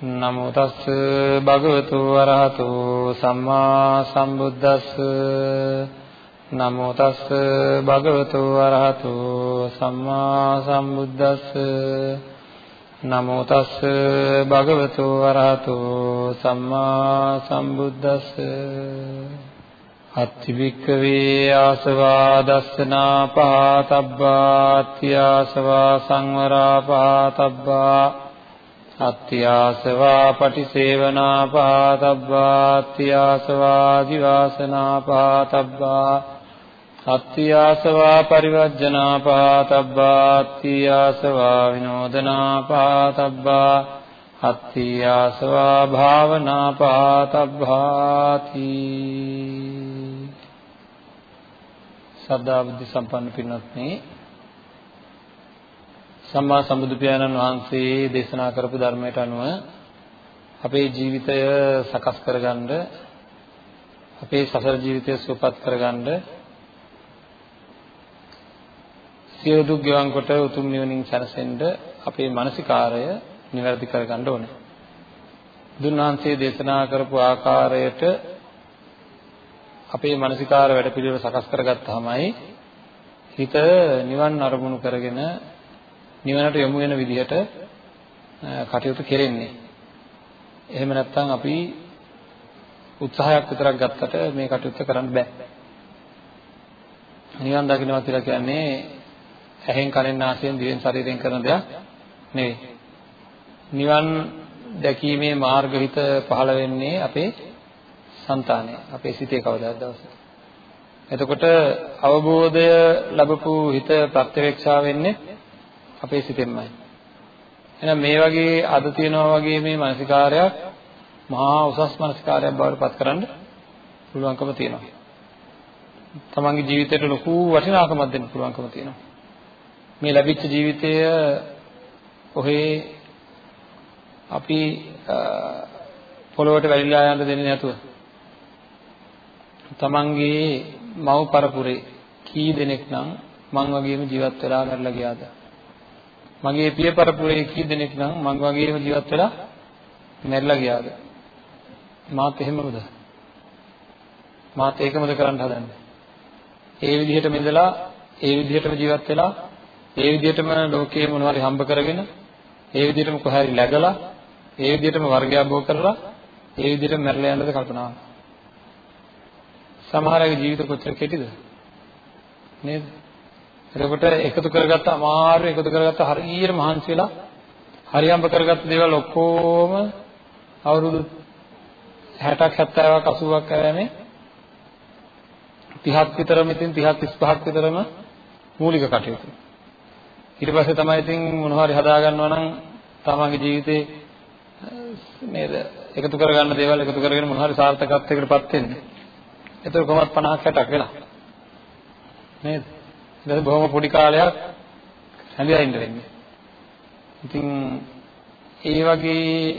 නමෝ තස් භගවතු වරහතු සම්මා සම්බුද්දස්ස. නමෝ තස් භගවතු වරහතු සම්මා සම්බුද්දස්ස. නමෝ තස් භගවතු වරහතු සම්මා සම්බුද්දස්ස. අත්තිවික්කවේ ආසවා දස්සනා පහතබ්බා අත්‍යාසවා සංවරා පහතබ්බා. අත්‍යාසවා පටිසේවනා පහතබ්බා අත්‍යාසවා දිවාසනා පහතබ්බා අත්‍යාසවා පරිවර්ජනා පහතබ්බා අත්‍යාසවා විනෝදනා පහතබ්බා අත්ති ආසවා භාවනා පාතබ්භාති සදා බුද්ධ සම්පන්න පින්වත්නි සම්මා සම්බුදු පියාණන් වහන්සේ දේශනා කරපු ධර්මයට අනුව අපේ ජීවිතය සකස් කරගන්න අපේ සසර ජීවිතය සුවපත් කරගන්න සියලු දුක් ගෙවන් කොට උතුම් නිවනින් සැනසෙන්න අපේ මානසිකාරය නිවැරදි කරගන්න ඕනේ. බුදුන් වහන්සේ දේශනා කරපු ආකාරයට අපේ මානසිකාර වැඩපිළිවෙල සකස් කරගත්තාමයි හිත නිවන් අරමුණු කරගෙන නිවනට යොමු වෙන විදිහට කටයුතු කෙරෙන්නේ. එහෙම නැත්නම් අපි උත්සාහයක් විතරක් ගත්තට මේ කටයුත්ත කරන්න බෑ. නිවන් දකින්නවා කියලා කියන්නේ ඇහෙන් කනෙන් නාසයෙන් දිවෙන් ශරීරයෙන් කරන දෙයක් නෙවෙයි. නිවන් දැකීමේ මාර්ග හිත පහළ වෙන්නේ අපේ సంతානය අපේ සිතේ කවදාද දවසක එතකොට අවබෝධය ලැබපු හිත ප්‍රත්‍යවේක්ෂා වෙන්නේ අපේ සිතෙන්මයි. එහෙනම් මේ වගේ අද තියෙනවා වගේ මේ මානසිකාරයක් මහා උසස් මානසිකාරයක් බවට පත් කරන්න පුළුවන්කම තියෙනවා. තමන්ගේ ජීවිතයට ලොකු වටිනාකමක් දෙන්න පුළුවන්කම තියෙනවා. මේ ලැබිච්ච ජීවිතය ඔහේ අපි පොළොවට වැලිලා යන්න දෙන්නේ නැතුව තමන්ගේ මව් පරපුරේ කී දෙනෙක් නම් මං වගේම ජීවත් වෙලා කරලා ගියාද? මගේ පිය පරපුරේ කී දෙනෙක් නම් මං වගේම ජීවත් වෙලා මැරිලා ගියාද? මාත් එහෙමමද? මාත් ඒකමද කරන්න හදන්නේ? ඒ විදිහටම ඉඳලා ඒ විදිහටම ජීවත් වෙලා ඒ විදිහටම ලෝකයේ මොනවාරි හම්බ කරගෙන ඒ විදිහටම කොහරි läගලා ඒ විදිහටම වර්ගයක් බෝ කරලා ඒ විදිහටම මැරලා යන්නද කල්පනා සමහර අය ජීවිත කොච්චර කෙටිද? නේද? එතකොට එකතු කරගත්ත අමාරු එකතු කරගත්ත හරියට මහන්සි වෙලා හරියම්බ කරගත්ත දේවල් ඔක්කොම අවුරුදු 60ක් 70ක් 80ක් ඇරෙන්නේ 30ක් විතරම ඉතින් 30ක් 35ක් විතරම මූලික කටයුතු ඊට පස්සේ තමයි ඉතින් මොනවා හරි හදා ගන්නවා නම් තමන්ගේ ජීවිතේ නේද එකතු කරගන්න දේවල් එකතු කරගෙන මොන හරි සාර්ථකත්වයකටපත් වෙන්නේ. ඒතර කොහොමත් 50ක් 60ක් වෙලා. නේද? ඊට බොහොම පොඩි කාලයක් හැඳිලා ඉන්න වෙන්නේ. ඉතින් ඒ වගේ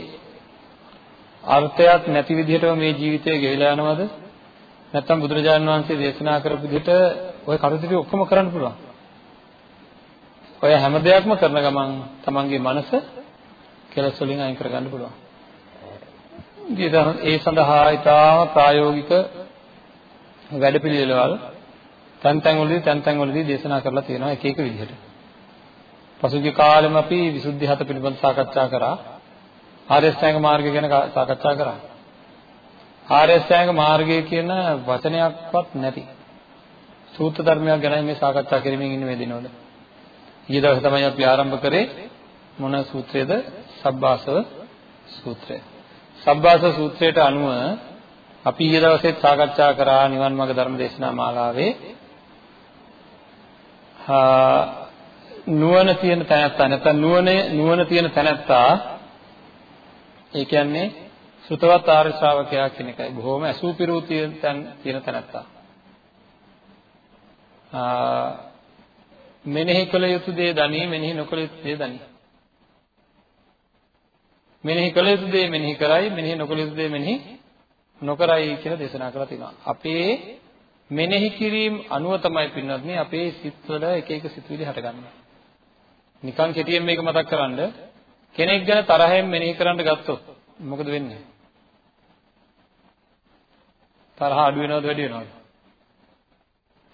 අර්ථයක් නැති විදිහටම මේ ජීවිතය ගෙවිලා යනවද? නැත්නම් බුදුරජාණන් වහන්සේ දේශනා කරපු විදිහට ওই කරුණු ඔක්කොම කරන්න පුළුවන්. ඔය හැම දෙයක්ම කරන ගමන් තමන්ගේ මනස කෙලස් වලින් අයින් කරගන්න පුළුවන්. ඒ සඳහා ඊටාම ප්‍රායෝගික වැඩපිළිවෙළවල් තැන් තැන් වලදී තැන් තැන් වලදී දේශනා කරලා තියෙනවා එක එක විදිහට. පසුගිය කාලෙම අපි විසුද්ධි හත පිළිබඳ සාකච්ඡා කරා. ආර්ය ශ්‍රැංග මාර්ගය ගැන සාකච්ඡා කරා. ආර්ය ශ්‍රැංග මාර්ගය කියන වචනයක්වත් නැති සූත්‍ර ධර්මයක් ගැන මේ සාකච්ඡා කරමින් ඉන්නේ මේ දිනවල. ඊයේ දවසේ තමයි අපි ආරම්භ කරේ මොන සූත්‍රයේද? සබ්බාසව සූත්‍රය. සබ්බාස සූත්‍රයට අනුව අපි ඊයේ දවසේ සාකච්ඡා කරා නිවන් මාර්ග ධර්ම දේශනා මාලාවේ නුවණ තියෙන තැනත්තා නැත්නම් නුවණ නුවණ තියෙන තැනත්තා ඒ කියන්නේ සුතවත් ආර්ය ශ්‍රාවකයා කියන එකයි. බොහොම අසූ පිරූ තියෙන තියෙන තැනත්තා. මෙනෙහි කළ යුතු දේ දනී මෙනෙහි නොකළ යුතු දේ දනී. මෙනෙහි කළ යුතු දේ මෙනෙහි කරයි මෙනෙහි නොකළ යුතු දේ මෙනෙහි නොකරයි කියලා දේශනා කරලා තිනවා. අපේ මෙනෙහි කිරීම අනුව තමයි පින්වත්නි අපේ සිත්වල එක එක සිතුවිලි හටගන්නේ. නිකන් කෙටියෙන් මේක මතක් කරන්ඩ කෙනෙක් ගැන තරහෙන් මෙනෙහි කරන්න ගත්තොත් මොකද වෙන්නේ? තරහ අඩු වෙනවද වැඩි වෙනවද?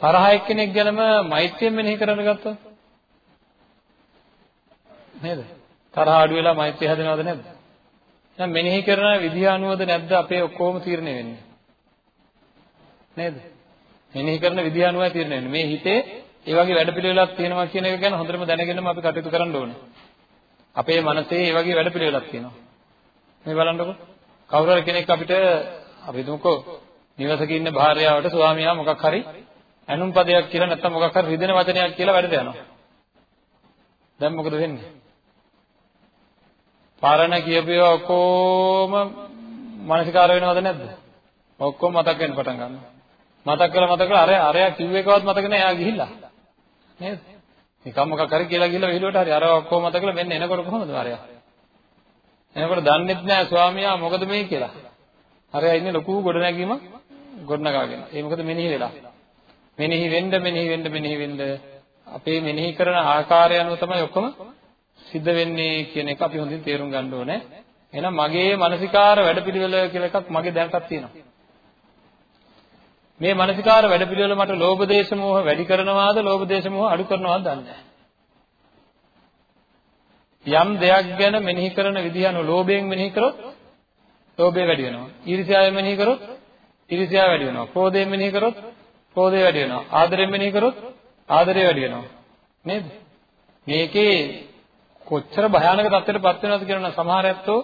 තරහ එක්කෙනෙක් ගැනම මෛත්‍රියෙන් මෙනෙහි කරන්න ගත්තොත් නේද? තරහ අඩු වෙලා මෛත්‍රිය හැදෙනවද නැද්ද? දැන් මෙනෙහි කරන විදිහ අනුවද නැද්ද අපේ ඔක්කොම තීරණය වෙන්නේ? නේද? මෙනෙහි කරන විදිහ අනුවයි තීරණය වෙන්නේ. මේ හිතේ ඒ වගේ වැඩපිළිවෙලක් තියෙනවා කියන එක ගැන හොඳටම දැනගෙනම අපි කටයුතු කරන්න ඕනේ. අපේ මනසේ ඒ වගේ වැඩපිළිවෙලක් තියෙනවා. මේ බලන්නකො. කවුරු හරි කෙනෙක් අපිට අපි හිතමුකෝ නිවසක ඉන්න භාර්යාවට ස්වාමියා මොකක් හරි ඇනුම් පදයක් කියලා නැත්නම් මොකක් හරි රිදෙන වචනයක් කියලා වැඩට යනවා. දැන් මොකද වෙන්නේ? පාරණ කියපු ඒවා ඔක්කොම මානසිකාර වෙනවද නැද්ද? ඔක්කොම මතක් වෙන්න පටන් ගන්නවා. මතක් කරලා මතක් කරලා අර අරයා කිව්ව එකවත් මතක නැහැ එයා ගිහිල්ලා. නේද? නිකම් මොකක් හරි කියලා ගිහලා විහිළුවට හරි අර ඔක්කොම මතක කරලා මෙන්න එනකොට කොහොමද අරයා? එනකොට දන්නෙත් නැහැ ස්වාමියා මොකද මේ කියලා. අරයා ඉන්නේ ලොකු ගොඩනැගීමක් ගොඩනගාගෙන. ඒ මොකද මෙනෙහි වෙලා. මෙනෙහි වෙන්න මෙනෙහි වෙන්න මෙනෙහි වෙන්න අපේ මෙනෙහි කරන ආකාරය අනුව තමයි ඔක්කොම සිද්ධ වෙන්නේ කියන එක අපි හොඳින් තේරුම් ගන්න ඕනේ. එහෙනම් මගේ මානසිකාර වැඩපිළිවෙල කියලා එකක් මගේ දැනටත් තියෙනවා. මේ මානසිකාර වැඩපිළිවෙල මට ලෝභ දේශ මොහ වැඩි කරනවාද ලෝභ දේශ මොහ අඩු කරනවාද දන්නේ යම් දෙයක් ගැන මෙනෙහි කරන විදිහ අනුව ලෝභයෙන් මෙනෙහි කරොත් ලෝභය වැඩි වෙනවා. ඊර්ෂ්‍යාවෙන් මෙනෙහි කරොත් ඊර්ෂ්‍යාව වැඩි වෙනවා. ක්‍රෝධයෙන් මෙනෙහි කරොත් ක්‍රෝධය වැඩි වෙනවා. ආදරයෙන් මෙනෙහි කරොත් ආදරය වැඩි වෙනවා. නේද? මේකේ කොච්චර භයානක තත්ත්වයකට පත් වෙනවද කියනවා සමහර ඇත්තෝ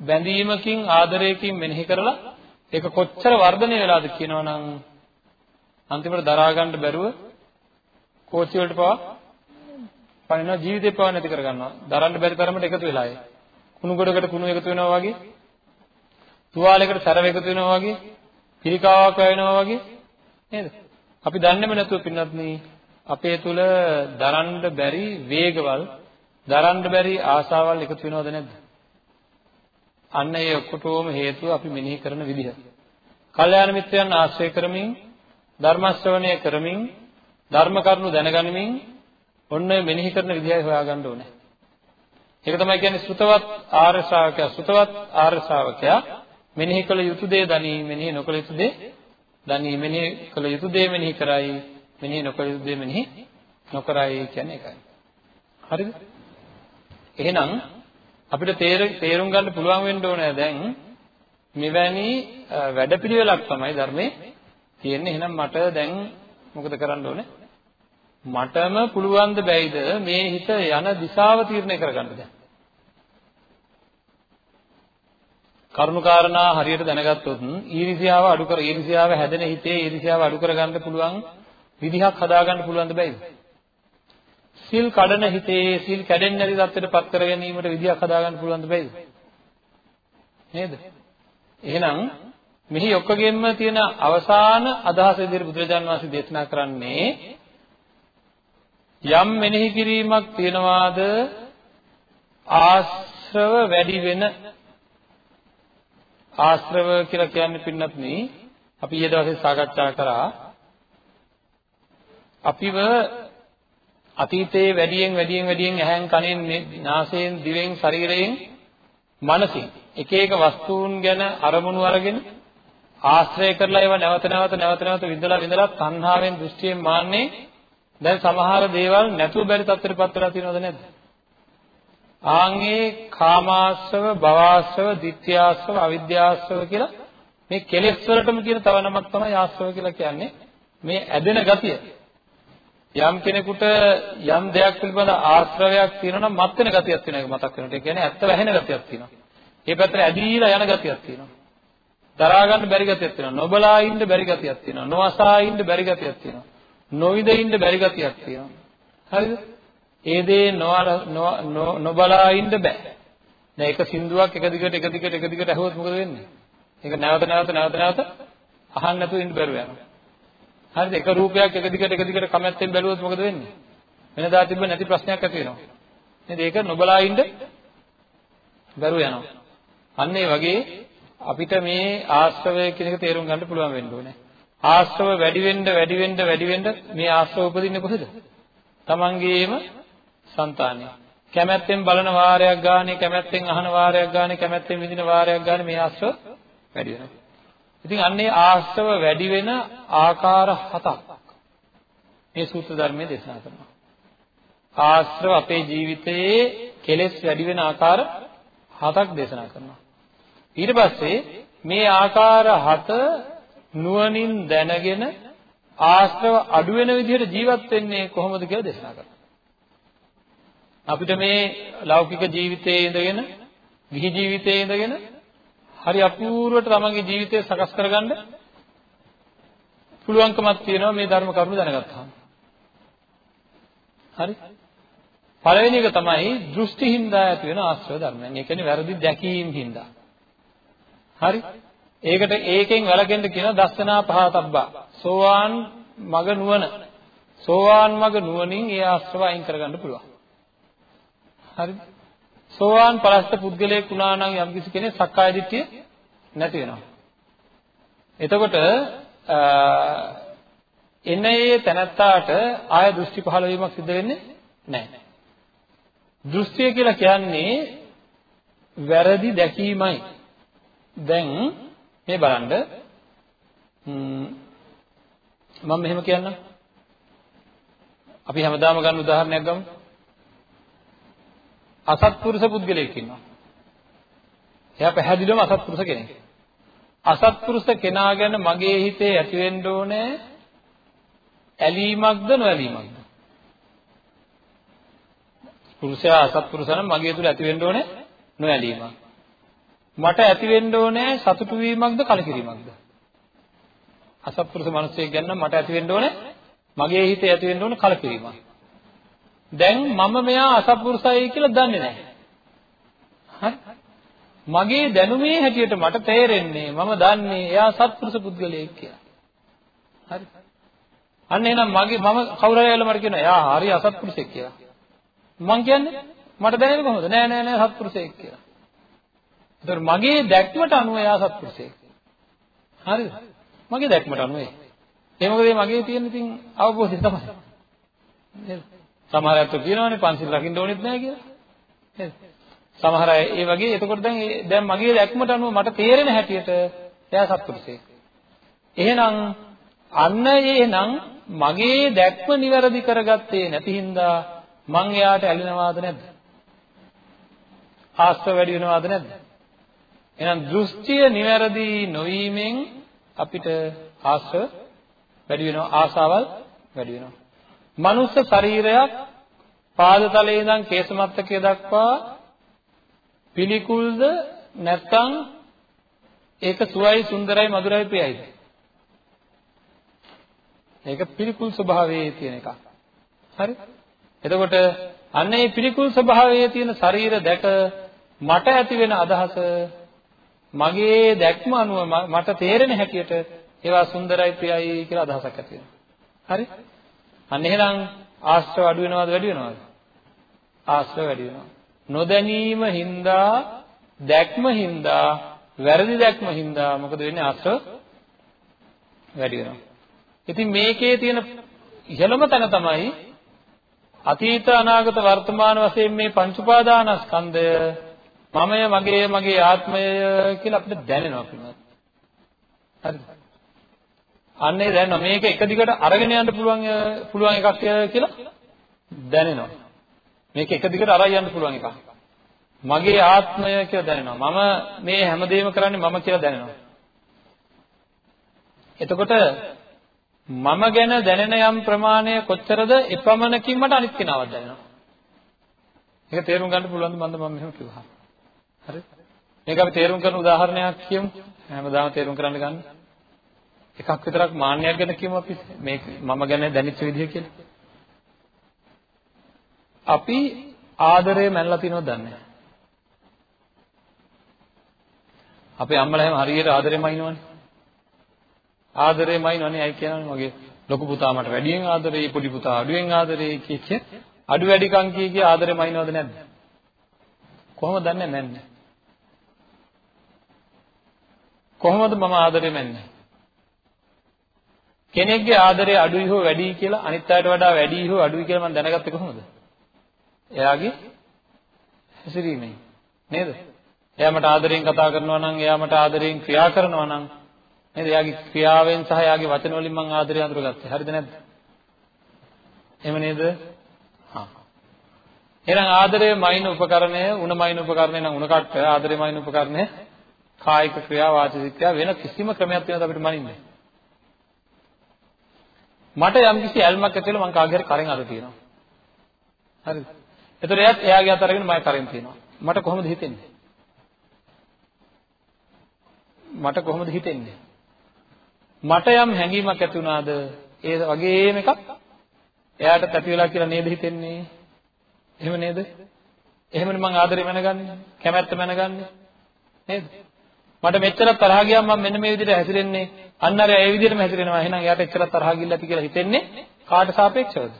බැඳීමකින් ආදරයකින් මෙනෙහි කරලා ඒක කොච්චර වර්ධනය වෙලාද කියනවනම් අන්තිමට දරා ගන්න බැරුව කෝච්චි වලට පවා පනිනවා ජීවිතේ පවා නැති කර ගන්නවා දරන්න බැරි තරමට එකතු වෙලා ඒ කුණු ගොඩකට කුණු එකතු වෙනවා වගේ තුවාලයකට සැරව එකතු වෙනවා වගේ පිළිකාවක් වැවෙනවා වගේ නේද? අපි දන්නේම නැතුව පින්නත් අපේ තුල දරන්න බැරි වේගවල් දරන්න බැරි ආසාවල් එකතු වෙනවද නැද්ද? අන්න ඒ ඔක්කොටම හේතුව අපි මෙනෙහි කරන විදිහ. කල්යාණ මිත්‍රයන් ආශ්‍රය කරමින් ධර්ම ශ්‍රවණය කරමින් ධර්ම කරුණු දැනගනිමින් ඔන්න මෙනෙහි කරන විදිහයි හොයාගන්න ඕනේ. ඒක තමයි කියන්නේ සුතවත් ආර්ය ශ්‍රාවකයා සුතවත් ආර්ය ශ්‍රාවකයා මෙනෙහි කළ යුතු දේ දනී මෙනෙහි නොකළ යුතු දේ දනී මෙනෙහි කළ යුතු දේ මෙනෙහි කරයි මෙනෙහි නොකළ යුතු දේ මෙනෙහි නොකරයි කියන්නේ ඒකයි. හරිද? එහෙනම් අපිට තේරුම් ගන්න පුළුවන් වෙන්න ඕනේ දැන් මෙවැනි වැඩපිළිවෙලක් තමයි ධර්මයේ තියෙන්නේ. එහෙනම් මට දැන් මොකද කරන්න ඕනේ? මටම පුළුවන් ද බැයිද මේ හිත යන දිශාව තීරණය කරගන්න දැන්. කරුණාකාරණා හරියට දැනගත්තොත් ඊර්ෂ්‍යාව අඩු කර ඊර්ෂ්‍යාව හැදෙන හිතේ ඊර්ෂ්‍යාව අඩු කරගන්න පුළුවන් විදිහක් හදාගන්න පුළුවන් ද බැයිද? සිල් කඩන හිතේ සිල් කැඩෙන්නේ නැති තත්ත්වයට පත් කර ගැනීමට විදියක් හදාගන්න පුළුවන්ද බැයිද? නේද? එහෙනම් මෙහි ඔක්කොගෙම තියෙන අවසාන අදහස විදිහට බුදුරජාන් වහන්සේ දේශනා කරන්නේ යම් මෙනෙහි කිරීමක් තියනවාද ආශ්‍රව වැඩි වෙන ආශ්‍රව කියලා කියන්නේ පින්නත් නේ අපි ඊයේ දවසේ සාකච්ඡා කරා අපිව අතීතයේ වැඩියෙන් වැඩියෙන් වැඩියෙන් ඇහෙන් කනෙන් නාසයෙන් දිවෙන් ශරීරයෙන් මනසින් එක එක වස්තුන් ගැන අරමුණු අරගෙන ආශ්‍රය කරලා ඒවා නැවත නැවත නැවත නැවත විඳලා විඳලා තණ්හාවෙන් දෘෂ්ටියෙන් මාන්නේ දැන් සමහර දේවල් නැතුව බැරි තත්ත්වයටපත් වෙලා තියෙනවද නැද්ද? ආන්ගේ කාමාශ්‍රව, භවආශ්‍රව, ditthyaශ්‍රව, අවිද්‍යාශ්‍රව කියලා මේ කෙලෙස් වලටම කියන තව නමක් තමයි ආශ්‍රව කියලා කියන්නේ. මේ ඇදෙන ගතිය. යම් කෙනෙකුට යම් දෙයක් පිළිබඳ ආශ්‍රවයක් තියෙනවා නම් මත් වෙන ගතියක් තියෙනවා ඒක මතක් වෙනකොට. ඒ කියන්නේ ඇත්ත වැහෙන ගතියක් තියෙනවා. ඒ පැත්තට ඇදීලා යන ගතියක් තියෙනවා. දරා ගන්න බැරි ගතියක් තියෙනවා. නොබලා ඉන්න බැරි ගතියක් තියෙනවා. නොඅසා ඉන්න බැරි ගතියක් තියෙනවා. නොවිද ඉන්න බැරි ගතියක් තියෙනවා. හරිද? ඒ දේ නොබලා ඉන්න බෑ. දැන් එක සින්දුවක් එක දිගට එක දිගට එක දිගට ඇහුවොත් මොකද වෙන්නේ? ඒක නැවත නැවත නැවත නැවත අහන්න නැතුව ඉන්න බැරුව යනවා. හරිද? එක රූපයක් එක දිගට එක දිගට කැමැත්තෙන් බැලුවොත් මොකද වෙන්නේ? වෙනදා තිබ්බ නැති ප්‍රශ්නයක් ඇති වෙනවා. නේද? ඒක නොබලා ඉන්න බැරුව යනවා. අන්න ඒ වගේ අපිට මේ ආශ්‍රවය කියන එක තේරුම් ගන්න පුළුවන් වෙන්න ඕනේ. ආශ්‍රව වැඩි වෙන්න වැඩි වෙන්න වැඩි වෙන්න මේ ආශ්‍රව උපදින්නේ කොහෙද? තමන්ගේම సంతානය. කැමැත්තෙන් බලන වාරයක් ගානේ කැමැත්තෙන් අහන වාරයක් ගානේ කැමැත්තෙන් විඳින වාරයක් ගානේ මේ ආශ්‍රව වැඩි වෙනවා. ඉතින් අන්නේ ආශ්‍රව වැඩි වෙන ආකාර හතක් මේ සූත්‍ර ධර්මයේ දේශනා කරනවා. ආශ්‍රව අපේ ජීවිතයේ කෙලෙස් වැඩි වෙන ආකාර හතක් දේශනා කරනවා. ඊට පස්සේ මේ ආකාර හත නුවණින් දැනගෙන ආශ්‍රව අඩු වෙන විදිහට ජීවත් වෙන්නේ කොහොමද කියලා දේශනා කරනවා. අපිට මේ ලෞකික ජීවිතයේ ඉඳගෙන ගිහි ජීවිතයේ ඉඳගෙන හරි අපූර්වට තමන්ගේ ජීවිතය සකස් කරගන්න පුළුවන්කමක් තියෙනවා මේ ධර්ම කරුණු දැනගත්තාම. හරි? පළවෙනි එක තමයි දෘෂ්ටි හින්දා ඇති වෙන ආශ්‍රව ධර්මයන්. ඒ කියන්නේ වැරදි දැකීම් හින්දා. හරි? ඒකට ඒකෙන් වැළකෙන්න කියන දස්සනා පහතබ්බා. සෝවාන් මග නුවණ. සෝවාන් මග නුවණින් ඒ ආශ්‍රව අයින් කරගන්න පුළුවන්. හරිද? සෝවාන් පරස්ත පුද්ගලයෙක් වුණා නම් යම්කිසි කෙනෙක් සක්කාය දිට්ඨිය නැති වෙනවා. එතකොට එන්නේ තැනත්තාට ආය දෘෂ්ටි පහළ වීමක් සිද්ධ වෙන්නේ නැහැ. දෘෂ්ටිය කියලා කියන්නේ වැරදි දැකීමයි. දැන් මේ බලන්න මම මෙහෙම කියන්නම්. අපි හැමදාම ගන්න උදාහරණයක් ගමු. අසත්පුරුෂ පුද්ගලයෙක් ඉන්නවා. එයා පැහැදිලිවම අසත්පුරුෂ කෙනෙක්. අසත්පුරුෂ කෙනා ගැන මගේ හිතේ ඇති වෙන්න ඕනේ ඇලීමක්ද නොඇලීමක්ද? පුරුෂයා අසත්පුරුෂ නම් මගේ තුල ඇති වෙන්න ඕනේ නොඇලීමක්. මට ඇති වෙන්න ඕනේ සතුටු වීමක්ද කලකිරීමක්ද? අසත්පුරුෂ මිනිසෙක් ගැන මට ඇති වෙන්න ඕනේ මගේ හිතේ ඇති වෙන්න ඕනේ කලකිරීමක්. දැන් මම මෙයා අසත්පුරුෂයි කියලා දන්නේ නැහැ. හරි? මගේ දැනුමේ හැටියට මට තේරෙන්නේ මම දන්නේ එයා සත්පුරුෂ පුද්ගලයෙක් කියලා. හරි? අන්න එහෙනම් මගේ මම කවුරු හරි ඇවිල්ලා මට කියනවා එයා හරි අසත්පුරුෂයෙක් කියලා. මං කියන්නේ මට දැනෙන්නේ කොහොමද? නෑ නෑ නෑ සත්පුරුෂයෙක් කියලා. ඒතර මගේ දැක්මට අනුව එයා සත්පුරුෂයෙක්. හරිද? මගේ දැක්මට අනුව ඒ. ඒ මොකද මගේ තියෙන ඉතින් අවබෝධය තමයි. නේද? සමහර අය කියනවානේ පන්සිල් රකින්න ඕනෙත් නැහැ කියලා. නේද? සමහර අය ඒ වගේ එතකොට දැන් දැන් මගේ දැක්මට අනුව මට තේරෙන හැටියට එයා සත්පුරුෂයෙක්. එහෙනම් අන්න එහෙනම් මගේ දැක්ම નિවරදි කරගත්තේ නැති හින්දා මං එයාට ඇලෙනවාද නැද්ද? ආස්ව වැඩි වෙනවාද නැද්ද? එහෙනම් දෘෂ්ටිය નિවරදි නොවීමෙන් අපිට ආස්ව වැඩි වෙනවා ආසාවල් වැඩි වෙනවා. මනුස්ස ශරීරයක් පාදතලයේ ඉඳන් කේසමත්තකය දක්වා පිළිකුල්ද නැත්නම් ඒක සුවයි සුන්දරයි මధుරයි ප්‍රියයිද? ඒක පිළිකුල් ස්වභාවයේ තියෙන එකක්. හරි? එතකොට අන්න ඒ පිළිකුල් ස්වභාවයේ තියෙන ශරීර දැක මට ඇති වෙන අදහස මගේ දැක්ම අනුව මට තේරෙන හැටියට ඒවා සුන්දරයි ප්‍රියයි කියලා අදහසක් ඇති වෙනවා. හරි? අන්න එහෙනම් ආශ්‍රව අඩු වෙනවද වැඩි වෙනවද? ආශ්‍රව වැඩි වෙනවා. නොදැනීම හින්දා දැක්ම හින්දා වැරදි දැක්ම හින්දා මොකද වෙන්නේ ආශ්‍රව වැඩි වෙනවා. ඉතින් මේකේ තියෙන ඉහළම තැන තමයි අතීත අනාගත වර්තමාන වශයෙන් මේ පංච උපාදානස්කන්ධය මමය මගේ මගේ ආත්මය කියලා අපිට දැනෙනවා පිළිගන්න. හරිද? අන්නේ දැනෙනවා මේක එක දිගට අරගෙන යන්න පුළුවන් පුළුවන් එකක් කියලා දැනෙනවා. මේක එක දිගට අරයි යන්න පුළුවන් එකක්. මගේ ආත්මය කියලා දැනෙනවා. මම මේ හැමදේම කරන්නේ මම කියලා දැනෙනවා. එතකොට මම ගැන දැනෙන යම් ප්‍රමාණය කොච්චරද එපමණකින් මට අනිත් කෙනාවත් දැනෙනවා. ඒක තේරුම් ගන්න පුළුවන්ද මන්ද මම මෙහෙම කිව්වා. හරි? මේක අපි තේරුම් කරන උදාහරණයක් කියමු. හැමදාම තේරුම් කරන්න ගන්න. එකක් විතරක් මාන්නයක් ගැන කියමු අපි. මේක මම ගැන දැනෙච්ච විදිහ කියලා. අපි ආදරය මැනලා තියෙනවද දන්නේ නැහැ. අපේ අම්මලා හැම හරියට ආදරෙම අයින්නවනේ. ආදරෙම අයින්නවනේ අය කියන්නේ මගේ ලොකු පුතා මට වැඩියෙන් ආදරේ, පොඩි පුතා අඩුවෙන් ආදරේ කිය කිය අඩු වැඩිකම් කිය කිය ආදරෙම අයින්නවද නැද්ද? කොහොමද දන්නේ නැන්නේ? කොහොමද මම ආදරෙම නැන්නේ? කෙනෙක්ගේ ආදරය අඩුයි හෝ වැඩියි කියලා අනිත් අයට වඩා වැඩියි හෝ අඩුයි කියලා මම දැනගත්තේ කොහොමද? එයාගේ හැසිරීමෙන් නේද? එයා මට ආදරෙන් කතා කරනවා නම් එයා මට ආදරෙන් ක්‍රියා කරනවා නම් නේද? එයාගේ ක්‍රියාවෙන් සහ එයාගේ වචන වලින් මම ආදරය අඳුරගත්තේ. හරිද නැද්ද? එහෙම නේද? හා. එහෙනම් ආදරයේ මයින් උපකරණය, උණ මයින් උපකරණය නම් උණ කට්ට, ආදරයේ මයින් උපකරණය කායික ක්‍රියා වාචික ක්‍රියා වෙන කිසිම ක්‍රමයක් තියෙනවද අපිට මනින්නේ? මට යම්කිසි ඇල්මක් ඇති වෙලා මං කාගේ හරි කරෙන් අර තියෙනවා. හරිද? එතකොට එයාත් එයාගේ අත අරගෙන මම කරෙන් තියෙනවා. මට කොහොමද හිතෙන්නේ? මට කොහොමද හිතෙන්නේ? මට යම් හැඟීමක් ඇති වුණාද? ඒ වගේම එකක් එයාට ඇති වෙලා කියලා නේද හිතෙන්නේ? එහෙම නේද? එහෙමනේ මං ආදරේ මැනගන්නේ, කැමැත්ත මැනගන්නේ. නේද? මට මෙච්චර තරහ ගියාම මම මෙන්න මේ විදිහට හැසිරෙන්නේ. අන්න අර ඒ විදිහටම හැසිරෙනවා. එහෙනම් එයාට එච්චර තරහ ගිල්ල ඇති කියලා හිතෙන්නේ කාට සාපේක්ෂවද?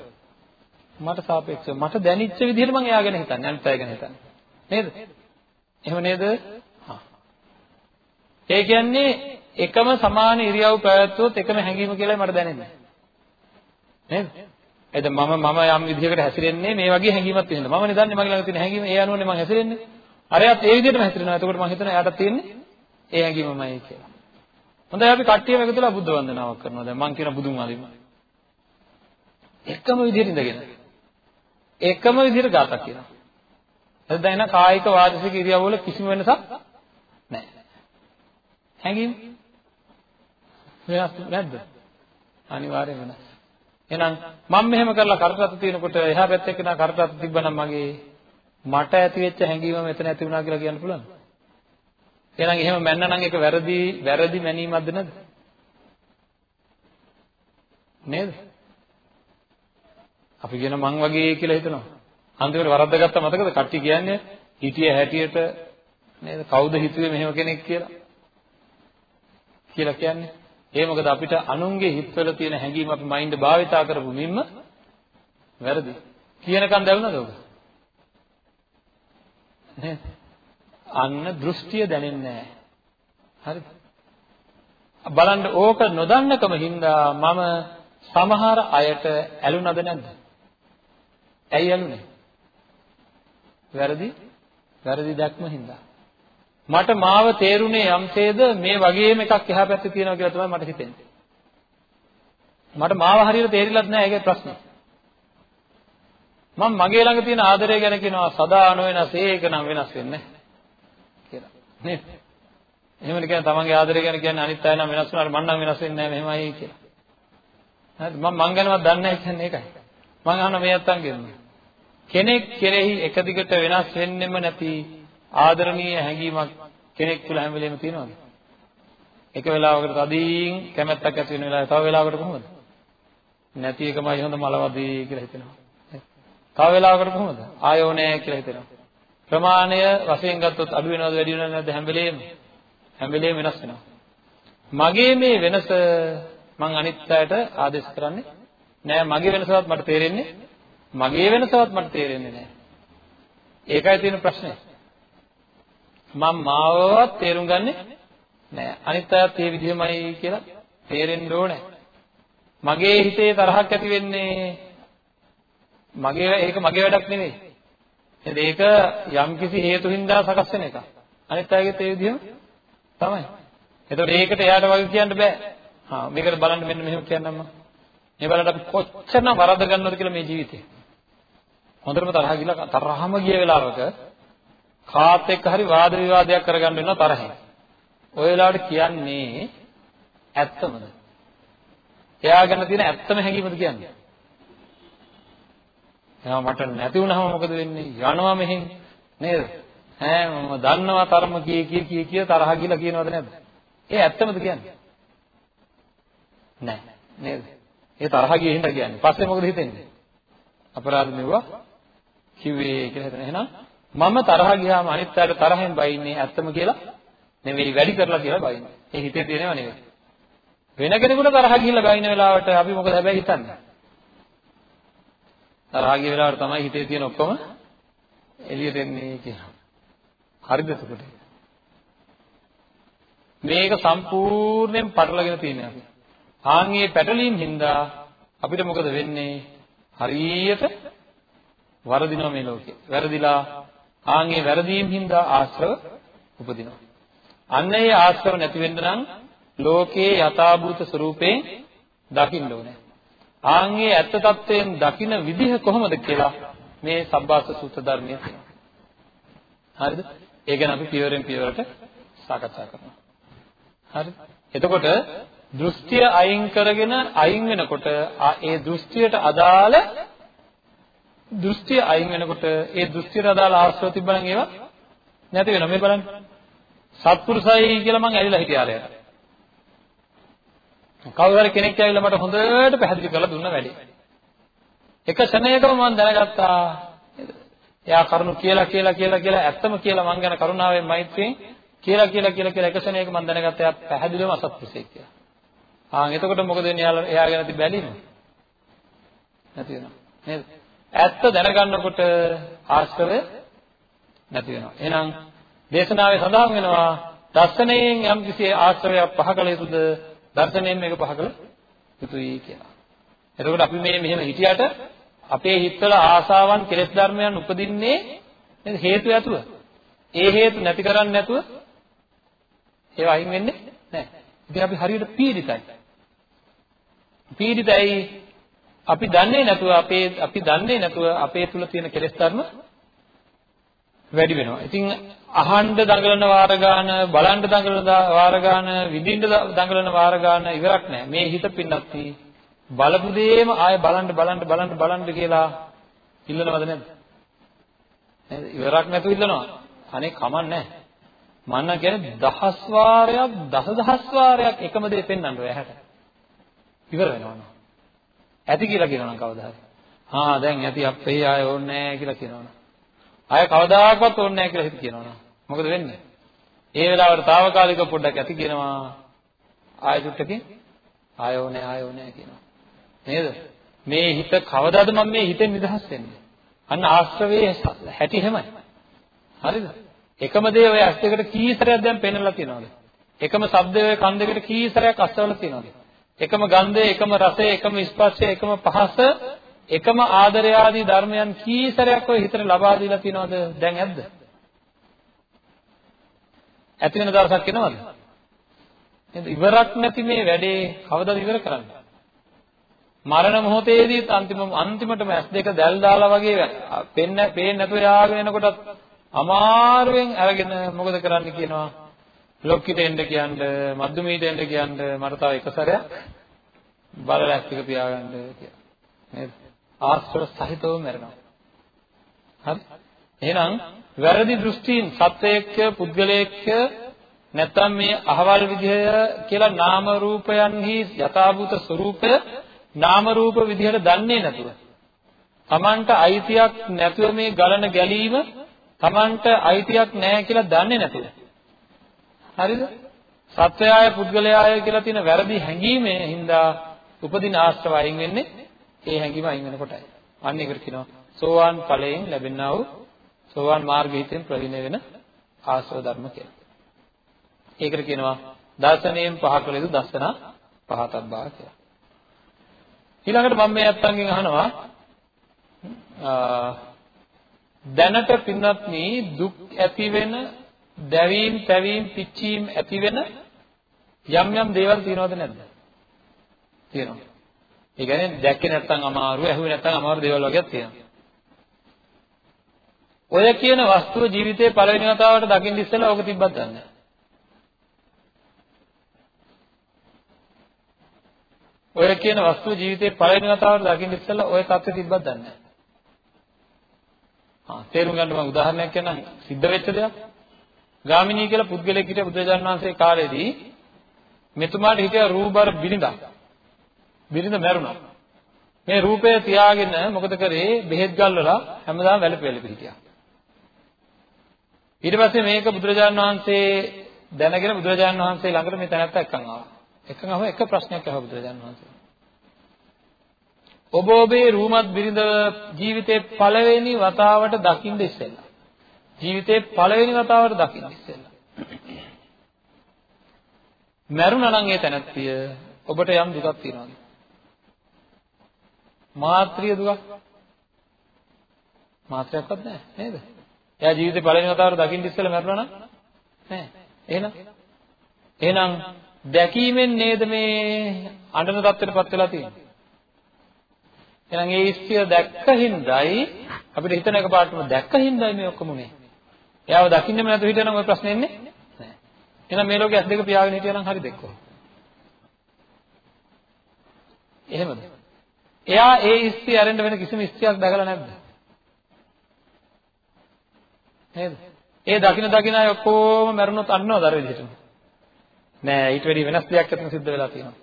මට සාපේක්ෂව. මට දැනෙච්ච විදිහට මම එයා ගැන හිතන්නේ. අනිත් අය ගැන හිතන්නේ. නේද? එහෙම නේද? ඒ කියන්නේ එකම සමාන ඉරියව් පැවැත්වුවොත් එකම හැඟීම කියලායි මට දැනෙන්නේ. නේද? එද මම මම යම් විදිහකට හැසිරෙන්නේ මේ වගේ හැඟීමක් තියෙනවා. මම නිදන්නේ මගේ ළඟ තියෙන හැඟීම ඒ අනුවනේ මම හැසිරෙන්නේ. අරයත් ඒ විදිහටම හැසිරෙනවා. එතකොට මම හිතනවා එයාට තියෙන්නේ ඒ හැඟීමමයි කියලා හොඳයි අපි කට්ටියම එකතුලා බුද්ධ වන්දනාවක් කරනවා. දැන් මං කියන බුදුන් වහන්සේම. එකම විදිහට ඉඳගෙන. එකම විදිහට ගාතක් කියනවා. එතන දැන් එන කායික වාචික ඉරියව්වල කිසිම වෙනසක් නැහැ. හැඟීම් වෙනස් නැද්ද? අනිවාර්යෙන් වෙනස්. එහෙනම් මම මෙහෙම කරලා කරටත් තියෙනකොට එහා පැත්තේ කෙනා කරටත් තිබ්බනම් මගේ මට ඇති වෙච්ච හැඟීම මෙතන ඇති වුණා කියලා කියන්න පුළුවන්ද? එහෙනම් එහෙම මැන්න නම් ඒක වැරදි වැරදි මැනීමක්ද නැද්ද? නේද? අපි කියන මං වගේ කියලා හිතනවා. අන්තිමට වරද්දාගත්ත මතකද? කට්ටිය කියන්නේ හිටිය හැටියට නේද? කවුද හිතුවේ මෙහෙම කෙනෙක් කියලා? කියලා කියන්නේ. ඒ මොකද අපිට අනුන්ගේ හිතවල තියෙන හැඟීම් අපි මයින්ඩ් භාවිතා කරපු මින්ම වැරදි. කියනකම් දැවුනද ඔබ? නේද? අන්න දෘෂ්ටිය දැනෙන්නේ නැහැ. හරිද? බලන්න ඕක නොදන්නකම හින්දා මම සමහර අයට ඇලුනද නැද්ද? ඇයි ඇලුනේ? වැරදි වැරදි දැක්ම හින්දා. මට මාව තේරුනේ යම්සේද මේ වගේම එකක් එහා පැත්තේ තියෙනවා කියලා තමයි මට හිතෙන්නේ. මට මාව හරියට තේරිලත් නැහැ ඒකේ ප්‍රශ්නේ. මම මගේ ළඟ තියෙන ආදරය ගැන කියනවා සදා නොවෙනස් ඒක නම් වෙනස් වෙන්නේ නැහැ. නේද? එහෙමද කියන්නේ තමන්ගේ ආදරය ගැන කියන්නේ අනිත් අය නම් වෙනස් වුණාට මං නම් වෙනස් වෙන්නේ නැහැ මෙහෙමයි කියලා. හරිද? මම මං ගැනවත් දන්නේ නැහැ කියන්නේ ඒකයි. මං අහන මේ අත්තන්ගෙන්. කෙනෙක් කෙරෙහි එක දිගට වෙනස් වෙන්නෙම නැති ආදරණීය හැඟීමක් කෙනෙක් තුල හැම වෙලෙම තියෙනවද? එක වෙලාවකට තදින් කැමැත්තක් ඇති වෙන වෙලාවේ තව වෙලාවකට කොහොමද? නැති එකමයි හොඳ මලවදී කියලා හිතෙනවා. තව වෙලාවකට කොහොමද? ආයෝ නැහැ කියලා හිතෙනවා. ප්‍රමාණය වශයෙන් ගත්තොත් අඩු වෙනවද වැඩි වෙනවද නැද්ද හැම වෙලේම? හැම වෙලේම වෙනස් වෙනවා. මගේ මේ වෙනස මං අනිත් අයට ආදේශ කරන්නේ නෑ. මගේ වෙනසවත් මට තේරෙන්නේ මගේ වෙනසවත් මට තේරෙන්නේ නෑ. ඒකයි තියෙන ප්‍රශ්නේ. මම මාවවත් තේරුම් ගන්නෙ නෑ. අනිත් අයත් මේ විදිහමයි කියලා තේරෙන්න ඕනේ. මගේ හිතේ තරහක් ඇති වෙන්නේ මගේ ඒක මගේ වැඩක් නෙවෙයි නේද? ඒක යම්කිසි හේතු හින්දා සකස් වෙන එකක්. අනිත් අයගෙත් ඒ විදිහම තමයි. එතකොට ඒකට එයාට වගේ කියන්න බෑ. හා මේකට බලන්න මෙන්න මෙහෙම කියන්නම් මම. මේ බලන්න අපි කොච්චරනම් වරද ගන්නවද කියලා මේ ජීවිතේ. හොඳටම තරහ ගිලා තරහම ගිය වෙලාවක කාත් එක්ක හරි වාද විවාදයක් කරගන්න වෙනවා තරහෙන්. ඔය වෙලාවට කියන්නේ ඇත්තමද? එයා ගැන තියෙන ඇත්තම හැඟීමද කියන්නේ? එහෙනම් මට නැති වුනහම මොකද වෙන්නේ? යනවා මෙහෙන් නේද? ඈ මම දන්නවා තරම කී කී කී කිය තරහ කියලා කියනවද නැද්ද? ඒ ඇත්තමද කියන්නේ? නෑ නේද? ඒ තරහ ගියේ හින්දා කියන්නේ. පස්සේ මොකද හිතෙන්නේ? අපරාධ මෙවුවා කිව්වේ කියලා හිතන. එහෙනම් මම තරහ ගියාම අනිත් අයට තරහෙන් බයින්නේ ඇත්තම කියලා නෙමෙයි වැඩි කරලා කියලා බයිනවා. ඒ හිතේ තියෙනව නෙවෙයි. වෙන කෙනෙකුට තරහ ගිහිල්ලා බයින වෙලාවට අපි මොකද හැබැයි හිතන්නේ? තරහ ගිය වෙලාවට තමයි හිතේ තියෙන ඔක්කොම එළියට එන්නේ කියලා. හරිද එතකොට? මේක සම්පූර්ණයෙන් පටලගෙන තියෙනවා අපි. ආන්ගේ පැටලීම් හින්දා අපිට මොකද වෙන්නේ? හරියට වරදිනවා මේ ලෝකේ. වැරදිලා ආන්ගේ වැරදීම් හින්දා ආශ්‍රව උපදිනවා. අන්න ඒ ආශ්‍රව නැති වෙන්න නම් ලෝකේ යථාභූත ස්වરૂපයෙන් දකින්න ඕනේ. ආන්ගේ ඇත්ත తත්වයෙන් දකින විදිහ කොහොමද කියලා මේ සබ්බාස සූත්‍ර ධර්මයේ තියෙනවා. හරිද? ඒ ගැන අපි පියවරෙන් පියවරට සාකච්ඡා කරනවා. හරිද? එතකොට දෘෂ්ටිය අයින් කරගෙන අයින් වෙනකොට ඒ දෘෂ්ටියට අදාළ දෘෂ්ටිය අයින් වෙනකොට ඒ දෘෂ්ටියට අදාළ ආශ්‍රව තිබ්බනම් ඒවා නැති වෙනවා. මේ බලන්න. සත්පුරුසයි කියලා මං ඇවිල්ලා හිටියා ආලයට. කවුරු හරි කෙනෙක් ඇවිල්ලා මට හොඳට පැහැදිලි කරලා දුන්න වැඩි. එක ශරණයකම මම දැනගත්තා එයා කරුණු කියලා කියලා කියලා කියලා ඇත්තම කියලා මං ගැන කරුණාවෙන් මෛත්‍රියෙන් කියලා කියලා කියලා කියලා එක ශරණයක මම දැනගත්තා එයා පැහැදිලිවම අසත්පුරුෂයෙක් කියලා. ආන් එතකොට මොකද වෙන්නේ එයා එයා ගැන තිබ බැලීම? නැති වෙනවා. නේද? ඇත්ත දැනගන්නකොට ආශ්‍රවය නැති වෙනවා. එහෙනම් දේශනාවේ සඳහන් වෙනවා දර්ශනයෙන් යම් කිසි ආශ්‍රවයක් පහ කළ යුතුද දර්ශනයෙන් මේක පහ කළ යුතුයි කියලා. එතකොට අපි මේ මෙහෙම හිටියට අපේ හිතවල ආසාවන් කෙලෙස් ධර්මයන් උපදින්නේ නේද හේතු ඇතුව. ඒ හේතු නැති කරන්නේ නැතුව ඒවා අයින් වෙන්නේ නැහැ. ඉතින් අපි හරියට පීඩිතයි. පීඩිතයි අපි දන්නේ නැතුව අපේ අපි දන්නේ නැතුව අපේ තුල තියෙන කෙලෙස් ධර්ම වැඩි වෙනවා. ඉතින් අහන්න දඟලන වාර ගන්න, බලන්න දඟලන වාර ගන්න, විඳින්න දඟලන වාර ගන්න ඉවරක් නැහැ. මේ හිත පින්නත් බලපු දෙයම ආය බලන්න බලන්න බලන්න බලන්න කියලා ඉල්ලනවද නැද්ද? නේද? ඉවරක් නැතුව ඉල්ලනවා. අනේ කමන්නේ නැහැ. මන්න කියන්නේ දහස් වාරයක් දසදහස් වාරයක් එකම දේ පෙන්වන්න ඔය ඇහැට. ඉවර වෙනවා. ඇති කියලා කියනවා නම් කවදා හරි. ආ දැන් ඇති අපේ ආය ඕනේ නැහැ කියලා කියනවා. ආය කවදාකවත් ඕනේ නැහැ කියලා හිත කියනවා. මොකද වෙන්නේ? ඒ වෙලාවට తాවකාලික පොඩ්ඩක් ඇති කියනවා. ආය චුට්ටකින් ආය ඕනේ ආය ඕනේ කියනවා. නේද? මේ හිත කවදාද මම මේ හිතෙන් නිදහස් වෙන්නේ? අන්න ආශ්‍රවයේ හැටි හැමයි. හරිද? එකම දේ ඔය ඇස් දෙකට කී සැරයක් දැන් පෙන්වලා තියෙනවද? එකම ශබ්දය ඔය කන් දෙකට කී සැරයක් අස්වල තියෙනවද? එකම ගන්ධය, එකම රසය, එකම ස්පර්ශය, එකම පහස, එකම ආදරය ආදී ධර්මයන් කී සැරයක් ඔය හිතට ලබා දීලා තියෙනවද? දැන් ඇද්ද? ඇති වෙන දවසක් එනවද? නේද? ඉවරක් නැති මේ වැඩේ කවදාද ඉවර කරන්නේ? මරණ මොහොතේදීත් අන්තිම අන්තිමටම ඇස් දෙක දැල් දාලා වගේ පෙන්න පේන්නේ නැතුව යාගෙන එනකොටත් අමාරුවෙන් අරගෙන මොකද කරන්න කියනවා ලොක්කිට එන්න කියන්න මද්දුමීට එන්න කියන්න මට තව එක සැරයක් බලලා ඇස් දෙක පියාගන්න කියලා නේද ආශ්‍රව සහිතව මැරෙනවා. හරි? එහෙනම් වැරදි දෘෂ්ටීන් සත්‍යයක්ය පුද්ගලයක්ය නැත්නම් මේ අහවල් විදිය කියලා නාම රූපයන්හි යථාභූත ස්වરૂපය නාම රූප විදිහට දන්නේ නැතුව Tamanට අයිතියක් නැතුව මේ ගලන ගැලීම Tamanට අයිතියක් නැහැ කියලා දන්නේ නැතුව. හරිද? සත්‍යය පුද්ගලයාය කියලා තියෙන වැරදි හැඟීමේ හින්දා උපදින ආශ්‍රව අයින් වෙන්නේ ඒ හැඟීම අයින් වෙනකොටයි අන්න ඒකට කියනවා සෝවාන් ඵලයෙන් ලැබෙනා වූ සෝවාන් මාර්ගයෙන් ප්‍රවිණ වෙන ආශ්‍රව ධර්ම කියලා ඒකට කියනවා දර්ශනයෙන් පහ කළ යුතු දර්ශනා පහතබ්බා කියලා ඊළඟට මම මේ අත්තන්ගෙන් අහනවා දැනට පින්වත්නි දුක් ඇති වෙන දැවීම්, තැවීම්, පිච්චීම් ඇති වෙන යම් යම් දේවල් තියෙනවද නැද්ද? තියෙනවා. ඒ කියන්නේ දැක්කේ නැත්නම් අමාරු, ඇහුවේ නැත්නම් අමාරු දේවල් වගේක් තියෙනවා. ඔය කියන වස්තුව ජීවිතේ පළවෙනි වතාවට දකින්න ඉස්සෙල්ලා ඕක තිබ්බත් දන්නේ ඔය කියන වස්තුව ජීවිතේ පළවෙනි වතාවට දකින්න ඉස්සෙල්ලා ඔය தත්ත්වෙ තිබ්බත් දන්නේ නැහැ. ආ තේරුම් ගන්න මම උදාහරණයක් කියන්නම් සිද්ධ වෙච්ච දෙයක්. ගාමිණී කියලා පුද්ගලයෙක් හිටිය බුදුරජාණන් වහන්සේ කාලේදී මෙතුමාට හිටිය රූබර බිරිඳක්. බිරිඳ මැරුණා. මේ රූපය තියාගෙන මොකද කරේ? බෙහෙත් ගල්වලා හැමදාම වැළපෙ වැළපෙ හිටියා. ඊට පස්සේ මේක බුදුරජාණන් වහන්සේ දැනගෙන බුදුරජාණන් වහන්සේ ළඟට මේ තැනත්තා එක්කන් ආවා. එක්කන් ආව එක ප්‍රශ්නයක් අහුව බුදුරජාණන් වහන්සේ. ඔබ ඔබේ රූමත් බිරිඳ ජීවිතේ පළවෙනි වතාවට දකින්න ඉස්සෙල්ලා. ජීවිතේ පළවෙනි වතාවට දකින්න ඉස්සෙල්ලා. මරුණා නම් ඒ තැනත්තිය ඔබට යම් දුකක් තියෙනවද? මාත්‍රිය දුකක් මාත්‍රයක්වත් නැහැ නේද? එයා ජීවිතේ පළවෙනි වතාවට දකින්න ඉස්සෙල්ලා මරුණා නම් නැහැ. එහෙනම් එහෙනම් දැකීමෙන් නේද මේ අඬන තත්ත්වයටපත් වෙලා තියෙන්නේ. එහෙනම් ඒ ස්ත්‍රිය දැක්ක හින්දායි අපිට හිතන එකපාරටම දැක්ක හින්දායි මේ ඔක්කොම මේ. එයාව දකින්නෙම නැතුව හිටියනම් ওই ප්‍රශ්නේ එන්නේ නැහැ. එහෙනම් මේ ලෝකයේ ඇස් දෙක පියාගෙන හිටියනම් හරිද එක්කෝ? එහෙමද? එයා ඒ ස්ත්‍රිය අරෙන්න වෙන කිසිම ස්ත්‍රියක් දැකලා නැද්ද? නේද? ඒ දකින දකින අය ඔක්කොම මැරුණොත් අන්නවද අර විදිහටම? නෑ ඊට වැඩි වෙනස් දෙයක් අතන සිද්ධ වෙලා තියෙනවා.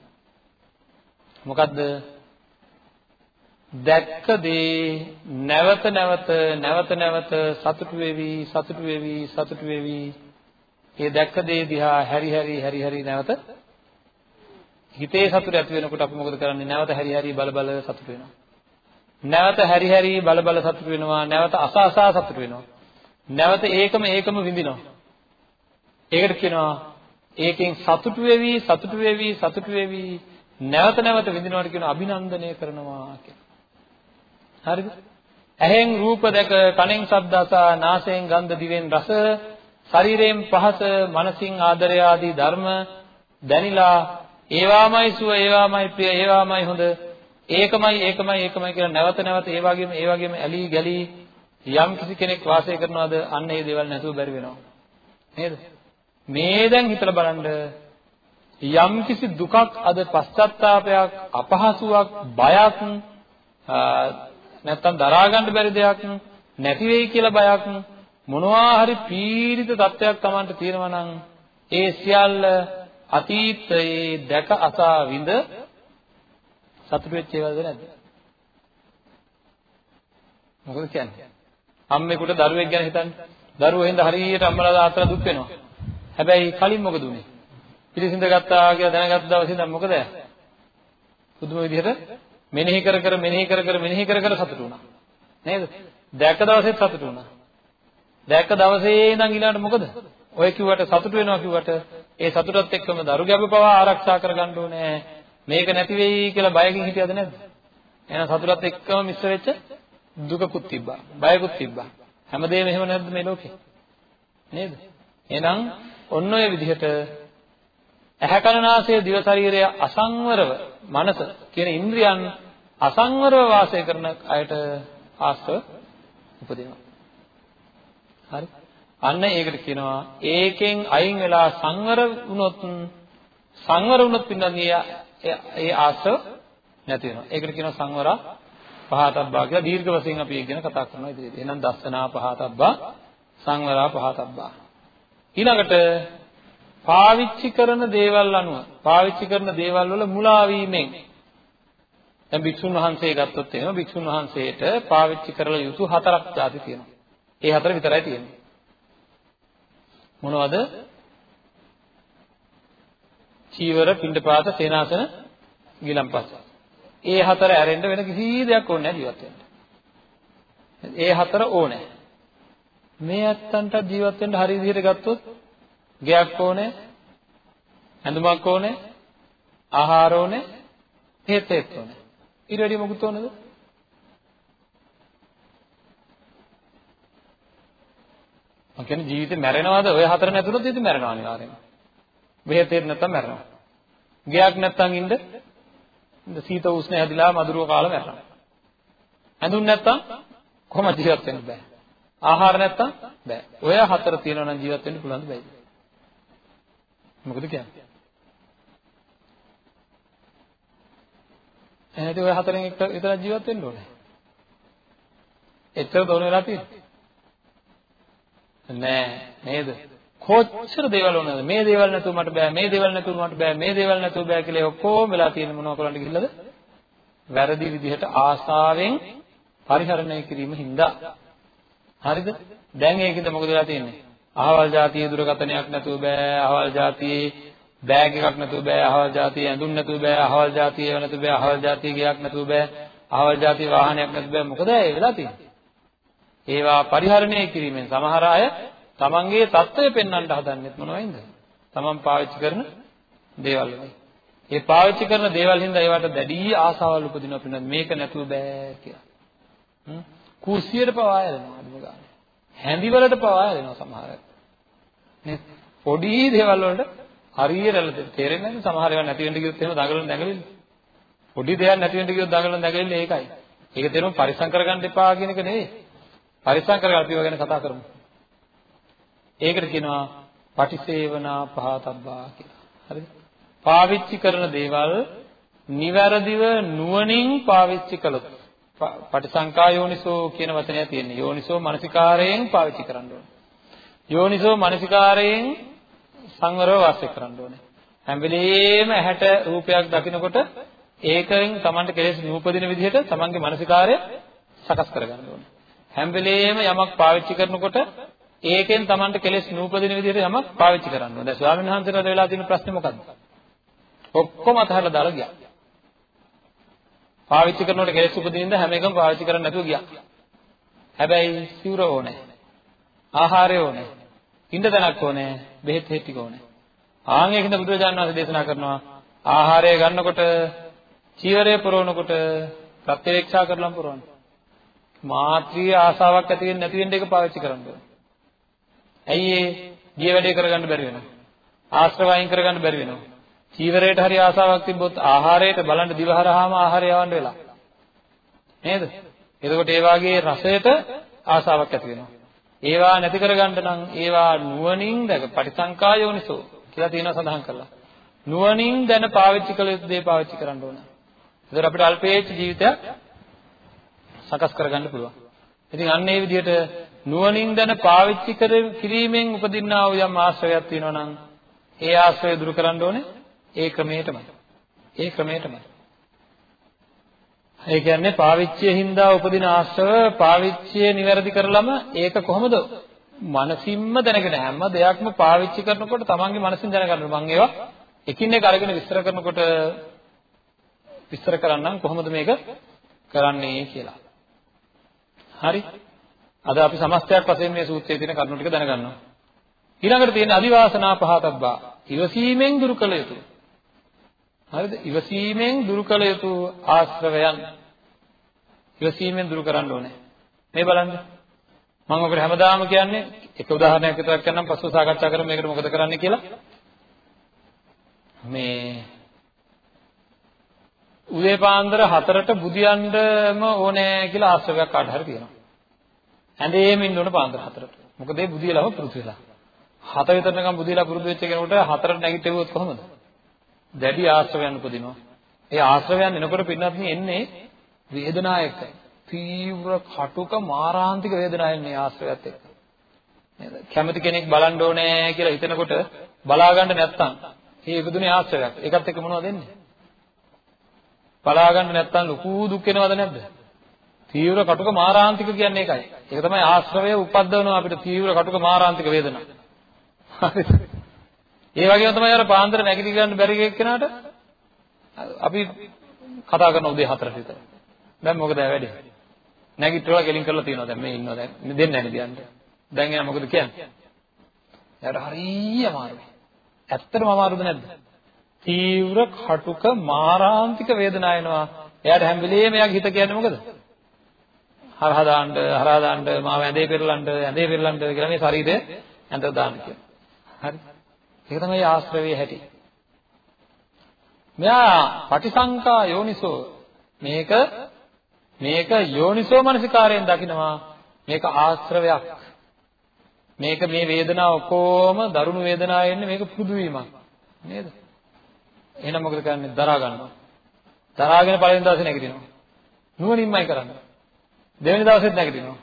මොකද්ද? දැක්ක දේ නැවත නැවත නැවත නැවත සතුටු වෙවි සතුටු වෙවි සතුටු වෙවි ඒ දැක්ක දේ දිහා හැරි හැරි හැරි හැරි නැවත හිතේ සතුට ඇති වෙනකොට අපි මොකද කරන්නේ? නැවත හැරි හැරි බල බල සතුට වෙනවා. නැවත හැරි හැරි බල බල සතුට වෙනවා. නැවත අසා අසා සතුට වෙනවා. නැවත ඒකම ඒකම විඳිනවා. ඒකට කියනවා ඒකෙන් සතුටු වෙවි සතුටු වෙවි සතුටු වෙවි. නැවත නැවත විඳිනවට කියන අභිනන්දනය කරනවා කියලා. හරිද? ඇහෙන් රූප දැක, කනෙන් ශබ්ද අසා, නාසයෙන් ගන්ධ, දිවෙන් රස, ශරීරයෙන් පහස, මනසින් ආදරය ආදී ධර්ම දැනිලා ඒවාමයි සුව, ඒවාමයි ප්‍රිය, ඒවාමයි හොඳ, ඒකමයි ඒකමයි ඒකමයි කියලා නැවත නැවත ඒ වගේම ඒ වගේම ඇලී ගැලී යම් කිසි කෙනෙක් වාසය කරනවාද අන්න ඒ දේවල් නැතුව බැරි වෙනවා. නේද? මේ දැන් හිතලා බලන්න යම් කිසි දුකක් අද පශ්චාත්තාවපයක් අපහසුාවක් බයක් නැත්තම් දරා ගන්න බැරි දෙයක් නැති වෙයි කියලා බයක් මොනවා හරි පීඩිත තත්ත්වයක් Tamanට තියෙනවා නම් ඒ සියල්ල අතීතයේ දැක අසා විඳ සතුට වෙච්ච ඒවාද නැද්ද? මොකද කියන්නේ? අම්මෙකුට දරුවෙක් ගැන හිතන්න. දරුවෝ හින්දා හරියට අම්මලා තාත්තලා දුක් වෙනවා. හැබැයි කලින් මොකද උනේ? පිළිසිඳ ගත්තා කියලා දැනගත්ත දවසේ ඉඳන් මොකද? පුදුම විදිහට මෙනෙහි කර කර මෙනෙහි කර කර මෙනෙහි කර කර සතුටු වුණා. නේද? දැක්ක දවසෙත් සතුටු වුණා. දැක්ක දවසේ ඉඳන් ඊළඟට මොකද? ඔය කිව්වට සතුටු වෙනවා කිව්වට ඒ සතුටත් එක්කම දරු ගැබ පවා ආරක්ෂා කරගන්න ඕනේ. මේක නැති වෙයි කියලා බයකින් හිටියද නැද්ද? එහෙනම් සතුටත් එක්කම මිශ්‍ර වෙච්ච දුකකුත් තිබ්බා. බයකුත් තිබ්බා. හැමදේම එහෙම නැද්ද මේ ලෝකේ? නේද? එහෙනම් ඔන්න ඔය විදිහට ඇහැ කන නාසය දිව ශරීරය අසංවරව මනස කියන ඉන්ද්‍රියන් අසංවරව වාසය කරන අයට ආස්ව උපදිනවා. හරි. අන්න ඒකට කියනවා ඒකෙන් අයින් වෙලා සංවර වුණොත් සංවර වුණොත් පින්නදී ඒ ආස්ව නැති වෙනවා. ඒකට කියනවා සංවර පහතබ්බා කියලා දීර්ඝ වශයෙන් අපි ඒක ගැන කතා කරනවා ඉදිරියට. එහෙනම් දස්සනා පහතබ්බා සංවරා පහතබ්බා. ඊළඟට පාවිච්චි කරන දේවල් අනුව පාවිච්චි කරන දේවල් වල මුලා වීමෙන් දැන් භික්ෂුන් වහන්සේ ගත්තොත් එහෙම භික්ෂුන් වහන්සේට පාවිච්චි කරලා යුතු හතරක් ಜಾති තියෙනවා. ඒ හතර විතරයි තියෙන්නේ. මොනවද? චීවර, පිණ්ඩපාත, සේනාසන, ගිලම්පස. ඒ හතර ඇරෙන්න වෙන කිසි දෙයක් ඕනේ නැහැ ජීවත් වෙන්න. ඒ හතර ඕනේ. මේ ඇත්තන්ට ජීවත් වෙන්න හරි විදිහට ගත්තොත් ගෙයක් ඕනේ, ඇඳුමක් ඕනේ, ආහාර ඕනේ, හේත් හේත් ඕනේ. ඊට වැඩි මොකුත් ඕනද? මම කියන්නේ ජීවිතේ මැරෙනවද? ඔය හතර නැතුනොත් ඉතින් මැරෙනවා අනිවාර්යෙන්ම. බෙහෙත් හේත් නැත්තම් මැරෙනවා. ගෙයක් නැත්තම් ඉන්න සීත උෂ්ණ හැදිලා මදුරුව කාලා මැරෙනවා. ඇඳුම් නැත්තම් කොහොමද ජීවත් වෙන්න බෑ. ආහාර නැත්තම් බෑ. ඔය හතර තියෙනවා නම් ජීවත් වෙන්න පුළුවන්ද බැයිද? මොකද කියන්නේ? එහෙනම් ඔය හතරෙන් එක විතර ජීවත් වෙන්න ඕනේ. එච්චර දෝන වෙලා තියෙන්නේ. නෑ නේද? කොච්චර දේවල් වුණාද? මේ දේවල් නැතුව මට බෑ, මේ දේවල් නැතුව මට බෑ, මේ දේවල් නැතුව බෑ කියලා ඔක්කොම වෙලා තියෙන මොනවා කරන්න ගිහිල්ලාද? වැරදි විදිහට ආසාවෙන් පරිහරණය කිරීම හින්දා. හරිද? දැන් ඒකෙන්ද මොකද වෙලා තියෙන්නේ? අහවල් જાතියේ දුරකතනයක් නැතුව බෑ, අහවල් જાතියේ බෑග් එකක් නැතුව බෑ, අහවල් જાතියේ ඇඳුම් නැතුව බෑ, අහවල් જાතියේ නැතුව බෑ, අහවල් જાතියේ ගයක් නැතුව බෑ, අහවල් જાතියේ වාහනයක් නැතුව බෑ. මොකද ඒ වෙලා තියෙන්නේ? ඒවා පරිහරණය කිරීමෙන් සමහර අය තමන්ගේ தত্ত্বය පෙන්වන්නට හදන්නෙත් මොනවයින්ද? තමන් පාවිච්චි කරන දේවල් ඒ පාවිච්චි කරන දේවල් හින්දා ඒවට දැඩි ආසාවල් උපදිනවා පින්නත් මේක නැතුව බෑ කියලා. හ්ම් කුස්සියට පවා යනවා අදම ගන්න. හැඳි වලට පවා යනවා සමහර අය. නේ පොඩි දේවල් වලට හරියට තේරෙන්නේ නැහැ සමහර ඒවා නැති වෙන්න ගියොත් එහෙම දඟලන දඟලෙන්නේ. පොඩි දෙයක් නැති වෙන්න ගියොත් දඟලන දඟලෙන්නේ ඒකයි. ඒක තේරුම් පරිස්සම් කරගන්න එපා කියන එක නෙවෙයි. පරිස්සම් කරගන්න අපි ගැන කතා කරමු. ඒකට කියනවා පටිසේවනා පහතබ්බා කියලා. හරිද? පාවිච්චි කරන දේවල් නිවැරදිව නුවණින් පාවිච්චි කළොත් පටිසංකා යෝනිසෝ කියන වචනය තියෙන්නේ. යෝනිසෝ මානසිකාරයෙන් පාවිච්චි කරන්න ඕනේ. යෝනිසෝ මානසිකාරයෙන් සංවරව වාසය කරන්න ඕනේ. හැම වෙලෙම ඇහැට රූපයක් දකිනකොට ඒකෙන් Tamanට කෙලෙස් නූපදින විදිහට Tamanගේ මානසිකාරය සකස් කරගන්න ඕනේ. හැම වෙලෙම යමක් පාවිච්චි කරනකොට ඒකෙන් Tamanට කෙලෙස් නූපදින විදිහට යමක් පාවිච්චි කරන්න ඕනේ. දැන් ස්වාමීන් වහන්සේට වෙලා තියෙන ප්‍රශ්නේ මොකද්ද? ඔක්කොම අතහැරලා දාලා ගියා. පාවිච්චි කරනකොට කෙලෙස් උපදිනින්ද හැම එකම පාවිච්චි කරන්නේ නැතුව ගියා. හැබැයි සිවුර ඕනේ. ආහාරය ඕනේ. ඉන්න තැනක් ඕනේ. බෙහෙත් හේත් ටික ඕනේ. ආන් ඒකින්ද බුදුරජාණන් වහන්සේ දේශනා කරනවා ආහාරය ගන්නකොට චීවරය පුරවනකොට ප්‍රත්‍යවේක්ෂා කරලම් පුරවන්න. මාත්‍රිය ආසාවක් ඇති වෙන්නේ නැති වෙන්න එක පාවිච්චි කරන්න ඕනේ. ඇයි ඒ ගිය වැඩේ කරගන්න බැරි වෙනවා. ආශ්‍රව අයින් කරගන්න බැරි වෙනවා. චීවරයට හරි ආසාවක් තිබ්බොත් ආහාරයට බලන්න දිව හරහාම ආහාරය යවන්න වෙලා. නේද? එතකොට ඒ වාගේ රසයට ආසාවක් ඇති වෙනවා. ඒවා නැති කරගන්න නම් ඒවා නුවණින් දැක පටිසංකායෝනිසෝ කියලා තියෙනවා සඳහන් කරලා. නුවණින් දැන පාවිච්චි කළ යුතු දේ පාවිච්චි කරන්න ඕන. ඒතර අපිට අල්පේච්ඡ ජීවිතයක් සකස් කරගන්න පුළුවන්. ඉතින් අන්න ඒ විදිහට නුවණින් දැන පාවිච්චි කිරීමෙන් උපදින්නා වූ යම් ආශ්‍රයයක් තියෙනවා නම් ඒ ආශ්‍රය දුරු කරන්න ඕනේ ඒ ක්‍රමයටමයි. ඒ ක්‍රමයටමයි. ඒ කියන්නේ පාවිච්චිය හින්දා උපදින ආශ්‍රව පාවිච්චිය નિවැරදි කරලම ඒක කොහොමද මනසින්ම දැනගෙන හැම දෙයක්ම පාවිච්චි කරනකොට තමන්ගේ මනසින් දැනගන්න මම ඒවා එකින් එක අරගෙන විස්තර කරනකොට විස්තර කරන්නම් කොහොමද මේක කරන්නේ කියලා. හරි. අද අපි සමස්තයක් වශයෙන් මේ සූත්‍රයේ තියෙන කරුණු ටික දැනගන්නවා. ඊළඟට තියෙන අදිවාසනා පහතබ්බා ඉවසීමෙන් දුරු කළ යුතුයි. හරිද? ඉවසීමෙන් දුරු කළ යුතු ආශ්‍රවයන් ඉවසීමෙන් දුරු කරන්න ඕනේ. මේ බලන්න. මම ඔකට හැමදාම කියන්නේ එක උදාහරණයක් විතරක් කියන්නම් පස්ව සාකච්ඡා කරමු මේකට මොකද කරන්න කියලා. මේ උදේ පාන්දර 4ට බුදියන්නම ඕනේ කියලා ආශ්‍රවයක් කාට හරි තියෙනවා. ඇඳේම ඉන්න ඕන පාන්දර 4ට. මොකද ඒ බුදියලව පුරුදු වෙලා. 7 විතරනකම් බුදියලා පුරුදු වෙච්ච කෙනෙකුට 4ට නැගිටිවුවොත් කොහොමද? දැඩි ආශ්‍රවයන් උපදිනවා. ඒ ආශ්‍රවයන් එනකොට පින්නත් එන්නේ වේදනායක. තීව්‍ර කටුක මාරාන්තික වේදනාවක් මේ ආශ්‍රයයත් එක්ක. නේද? කැමති කෙනෙක් බලන්න ඕනේ කියලා හිතනකොට බලා ගන්න නැත්තම් මේ ඉපදුනේ ආශ්‍රයයක්. ඒකත් එක්ක මොනවද වෙන්නේ? බලා ගන්න නැත්තම් ලොකු දුක් වෙනවද නැද්ද? තීව්‍ර කටුක මාරාන්තික කියන්නේ ඒකයි. ඒක තමයි ආශ්‍රවය උපද්දවනවා අපිට තීව්‍ර කටුක මාරාන්තික වේදනා. හරිද? ඒ වගේම තමයි අර පාන්දර නැගිටි ගන්න බැරි එක්කෙනාට අපි කතා කරන උදේ 4ට විතර. දැන් මොකද වැඩි? නැගිටලා ගෙලින් කරලා තියෙනවා දැන් මේ ඉන්නවා දැන් දෙන්නේ නැහැ දියන්න. දැන් එයා මොකද කියන්නේ? එයාට හරිය අමාරුයි. ඇත්තටම අමාරුද නැද්ද? තීව්‍ර කටුක මාරාන්තික වේදනාව එනවා. එයාට හැම වෙලේම එයාගේ හිත කියන්නේ මොකද? හරහා දාන්න, හරහා දාන්න, මාව ඇඳේ පෙරලන්න, ඇඳේ පෙරලන්න කියලා මේ ශරීරය ඇඳ දාන්න කියනවා. හරි? ඒක තමයි ආශ්‍රවයේ හැටි. මෙයා පටිසංකා යෝනිසෝ මේක මේක යෝනිසෝ මනසිකාරයෙන් දකිනවා මේක ආශ්‍රවයක්. මේක මේ වේදනාව කොහොම දරුණු වේදනාවක් එන්නේ මේක පුදු වීමක් නේද? එහෙනම් මොකද කරන්නේ? දරා ගන්නවා. දරාගෙන පළවෙනි දවසේ නැගිටිනවා. නුවණින්මයි කරන්නේ. දෙවෙනි දවසෙත් නැගිටිනවා.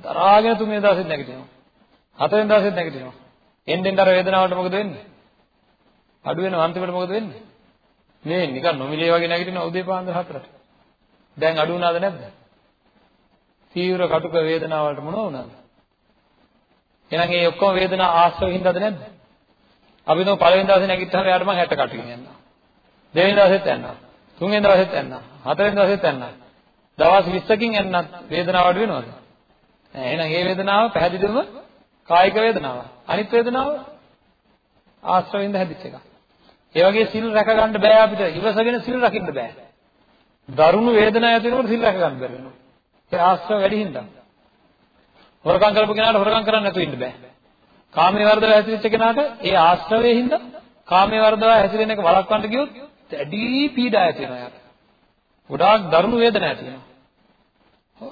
දරාගෙන තුන්වෙනි දවසෙත් නැගිටිනවා. හතරවෙනි දවසෙත් නැගිටිනවා. එන්නෙන් අර වේදනාවට මොකද වෙන්නේ? අඩු වෙනවා අන්තිමට මොකද වෙන්නේ? මේ නිකන් නොමිලේ වගේ නැගිටින උදේ පාන්දර හතරට. දැන් අඩු වුණාද නැද්ද? තීව්‍ර කටුක වේදනාවලට මොනව වුණාද? එහෙනම් මේ ඔක්කොම වේදනා ආශ්‍රව හින්දාද නැද්ද? අපි නෝ පළවෙනි දවසේ නැගිට්ටාම යාට මම 60 කටකින් යනවා. දෙවෙනි දවසෙත් යනවා. තුන්වෙනි දවසෙත් යනවා. හතරවෙනි දවසෙත් යනවා. දවස් 20කින් යන්නත් වේදනාව අඩු වෙනවද? නෑ. එහෙනම් මේ වේදනාව පැහැදිලිවම කායික වේදනාව. අනිත් වේදනාව ආශ්‍රවෙන්ද හැදිච්ච එකක්. ඒ වගේ සිල් රැක ගන්න බෑ අපිට. ඉවසගෙන සිල් රකින්න බෑ. දරුණු වේදනාවක් ඇති වෙනකොට සිල් රැක ගන්න බැරි වෙනවා. ඒ ආශ්‍රව වැඩි හින්දා. හොරකම් කරපු කෙනාට හොරකම් කරන්න නැතුව ඉන්න බෑ. කාමයේ වර්ධව හැසිරෙච්ච කෙනාට ඒ ආශ්‍රවයේ හින්දා කාමයේ වර්ධව හැසිරෙන එක වළක්වන්න ගියොත් දැඩි පීඩා ඇති වෙනවා යාට. ගොඩාක් දරුණු වේදනාවක් ඇති වෙනවා.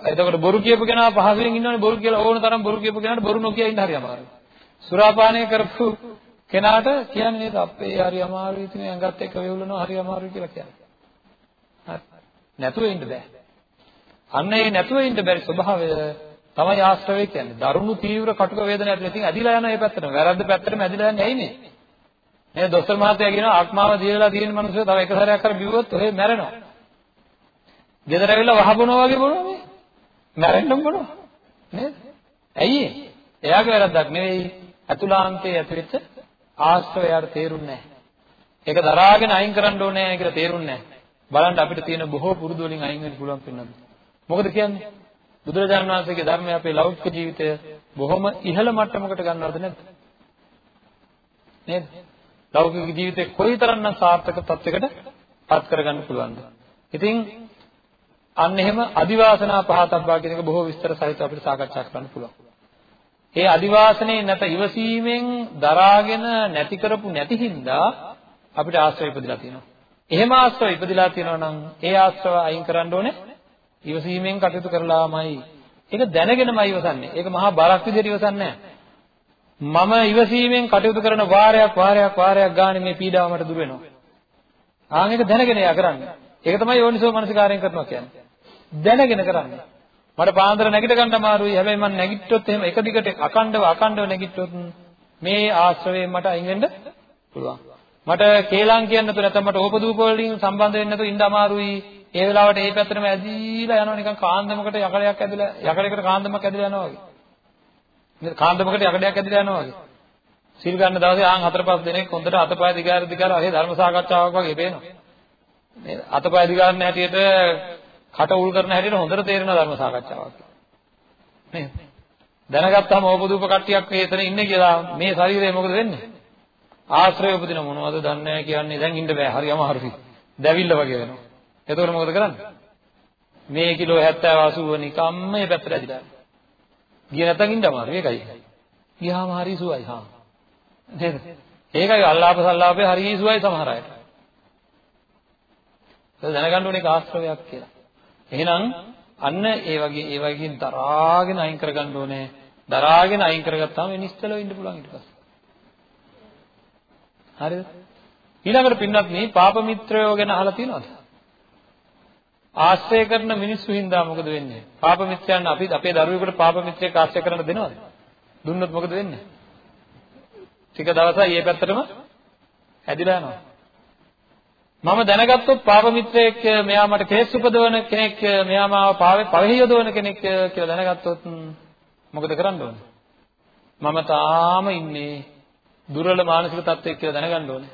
එතකොට බොරු කියපු කෙනා පහසුවෙන් ඉන්නවනේ බොරු කියලා ඕන තරම් බොරු කියපු කෙනාට බොරු නොකිය ඉන්න හරි අමාරුයි. සුරාපානය කරපු කෙනාට කියන්නේ නේද අපේ හරි අමාරුයි ඉතින් ඇඟත් එක්ක වේවුලනවා හරි අමාරුයි කියලා කියන්නේ. හරි. නැතුව ඉන්න බෑ. අන්න ඒ නැතුව ඉන්න බැරි ස්වභාවය තමයි ආශ්‍රවය කියන්නේ. දරුණු තීව්‍ර කටුක වේදනාවක් ඇති. ඉතින් ඇදිලා යන මේ පැත්තටම. වැරද්ද පැත්තටම ඇදිලා යන්නේ ඇයි මේ? නේද? දොස්තර මහත්තයා කියනවා ආත්මාව දීලා තියෙන මිනිස්සු තව එක සැරයක් කර බිව්වොත් ඔහෙ මැරෙනවා. ගෙදර ඇවිල්ලා වහබනවා වගේ බොනවා මේ. මැරෙන්නම බොනවා. නේද? ඇයි එයාගේ වැරද්දක් නෙවෙයි. අතුලාන්තයේ ඇතුළත ආශ්‍රවයට තේරුන්නේ නැහැ. ඒක දරාගෙන අයින් කරන්න ඕනේ කියලා තේරුන්නේ නැහැ. බලන්න අපිට තියෙන බොහෝ පුරුදු වලින් අයින් වෙන්න පුළුවන් වෙනවද? මොකද කියන්නේ? බුදුරජාණන් වහන්සේගේ ධර්මය අපේ ලෞකික ජීවිතය බොහොම ඉහළ මට්ටමකට ගන්නවද නැද්ද? නේද? ලෞකික ජීවිතේ කොයිතරම්නම් සාර්ථක තත්යකට පත් කරගන්න පුළුවන්ද? ඉතින් අන්න එහෙම අදිවාසනා පහතබ්බා කියන එක බොහෝ විස්තර සහිතව අපිට සාකච්ඡා කරන්න පුළුවන්. ඒ අදිවාසනේ නැත ඉවසීමෙන් දරාගෙන නැති කරපු නැති හින්දා අපිට ආශ්‍රය ඉපදිලා තියෙනවා. එහෙම ආශ්‍රය ඉපදිලා තියෙනවා නම් ඒ ආශ්‍රව අයින් කරන්න ඕනේ ඉවසීමෙන් කටයුතු කරලාමයි. ඒක දැනගෙනමයි ඉවසන්නේ. ඒක මහා බරක් විදිහට ඉවසන්නේ මම ඉවසීමෙන් කටයුතු කරන වාරයක් වාරයක් වාරයක් ගානේ මේ පීඩාව මට දුර වෙනවා. ආන් ඒක දැනගෙන යා කරන්නේ. ඒක තමයි යෝනිසෝ මනසිකාරයෙන් කරනවා කියන්නේ. දැනගෙන කරන්නේ. මට පාන්දර නැගිට ගන්න අමාරුයි. හැබැයි මම නැගිට්ටොත් එහෙම එක දිගට අකණ්ඩව අකණ්ඩව නැගිට්ටොත් මේ ආශ්‍රවයෙන් මට අයින් වෙන්න පුළුවන්. මට කේලම් කියන්න නැතුව නැත්නම් මට ඕපදූප වලින් සම්බන්ධ වෙන්න නැතුව ඉන්න අමාරුයි. ඒ වෙලාවට ඒ පැත්තටම ඇදිලා යනවා නිකන් කාන්දමකට යකඩයක් ඇදලා යකඩයකට කාන්දමක් ඇදලා යනවා වගේ. නේද? කාන්දමකට යකඩයක් ඇදලා යනවා වගේ. සිල් ගන්න දවසේ ආන් හතර පහ දෙනෙක් හොඳට අතපය දිගාර දිගාර වගේ ධර්ම සාකච්ඡාවක් වගේ පේනවා. නේද? අතපය දිගාරන හැටියට කට උල් කරන හැටියට හොඳට තේරෙන ධර්ම සාකච්ඡාවක්. නේද? දැනගත්තාම ඕපදූප කට්ටියක් එතන ඉන්නේ කියලා මේ ශරීරය මොකද වෙන්නේ? ආශ්‍රය උපදින මොනවද දන්නේ නැහැ කියන්නේ දැන් ඉන්න බෑ හරි අමාරුයි. දැවිල්ල වගේ වෙනවා. එතකොට මොකද කරන්නේ? මේ කිලෝ 70 80 නිකම්ම මේ පැත්තට ඇදිලා. ගිය නැත්තම් ඉන්න අමාරුයි ඒකයි. ගියාම හරි සුවයි හා. නේද? ඒකයි අල්ලාප සල්ලාපේ හරි සුවයි සමහර අයට. ඒක දැනගන්න ඕනේ ආශ්‍රවයක් කියලා. එහෙනම් අන්න ඒ වගේ ඒ වගේ දරාගෙන අයින් කරගන්න ඕනේ. දරාගෙන අයින් කරගත්තාම නිශ්චලව ඉන්න පුළුවන් ඊට පස්සේ. හරිද? ඊළඟට පින්නත් මේ පාප මිත්‍රයෝ ගැන අහලා තියෙනවද? ආශ්‍රය කරන මිනිස්සු හින්දා මොකද වෙන්නේ? පාප මිත්‍රයන් අපි අපේ දරුවෙකුට පාප මිත්‍රයෙක් ආශ්‍රය කරන්න දෙනවද? දුන්නොත් මොකද වෙන්නේ? ටික දවසයි මේ පැත්තටම ඇදිලා යනවා. මම දැනගත්තොත් පාප මිත්‍රයෙක් මෙයා මට කෙලෙස් උපදවන කෙනෙක් මෙයා මාව පාවේ පවෙහි යොදවන කෙනෙක් කියලා දැනගත්තොත් මොකද කරන්න ඕනේ? මම තාම ඉන්නේ දුර්වල මානසික තත්ත්වයක කියලා දැනගන්න ඕනේ.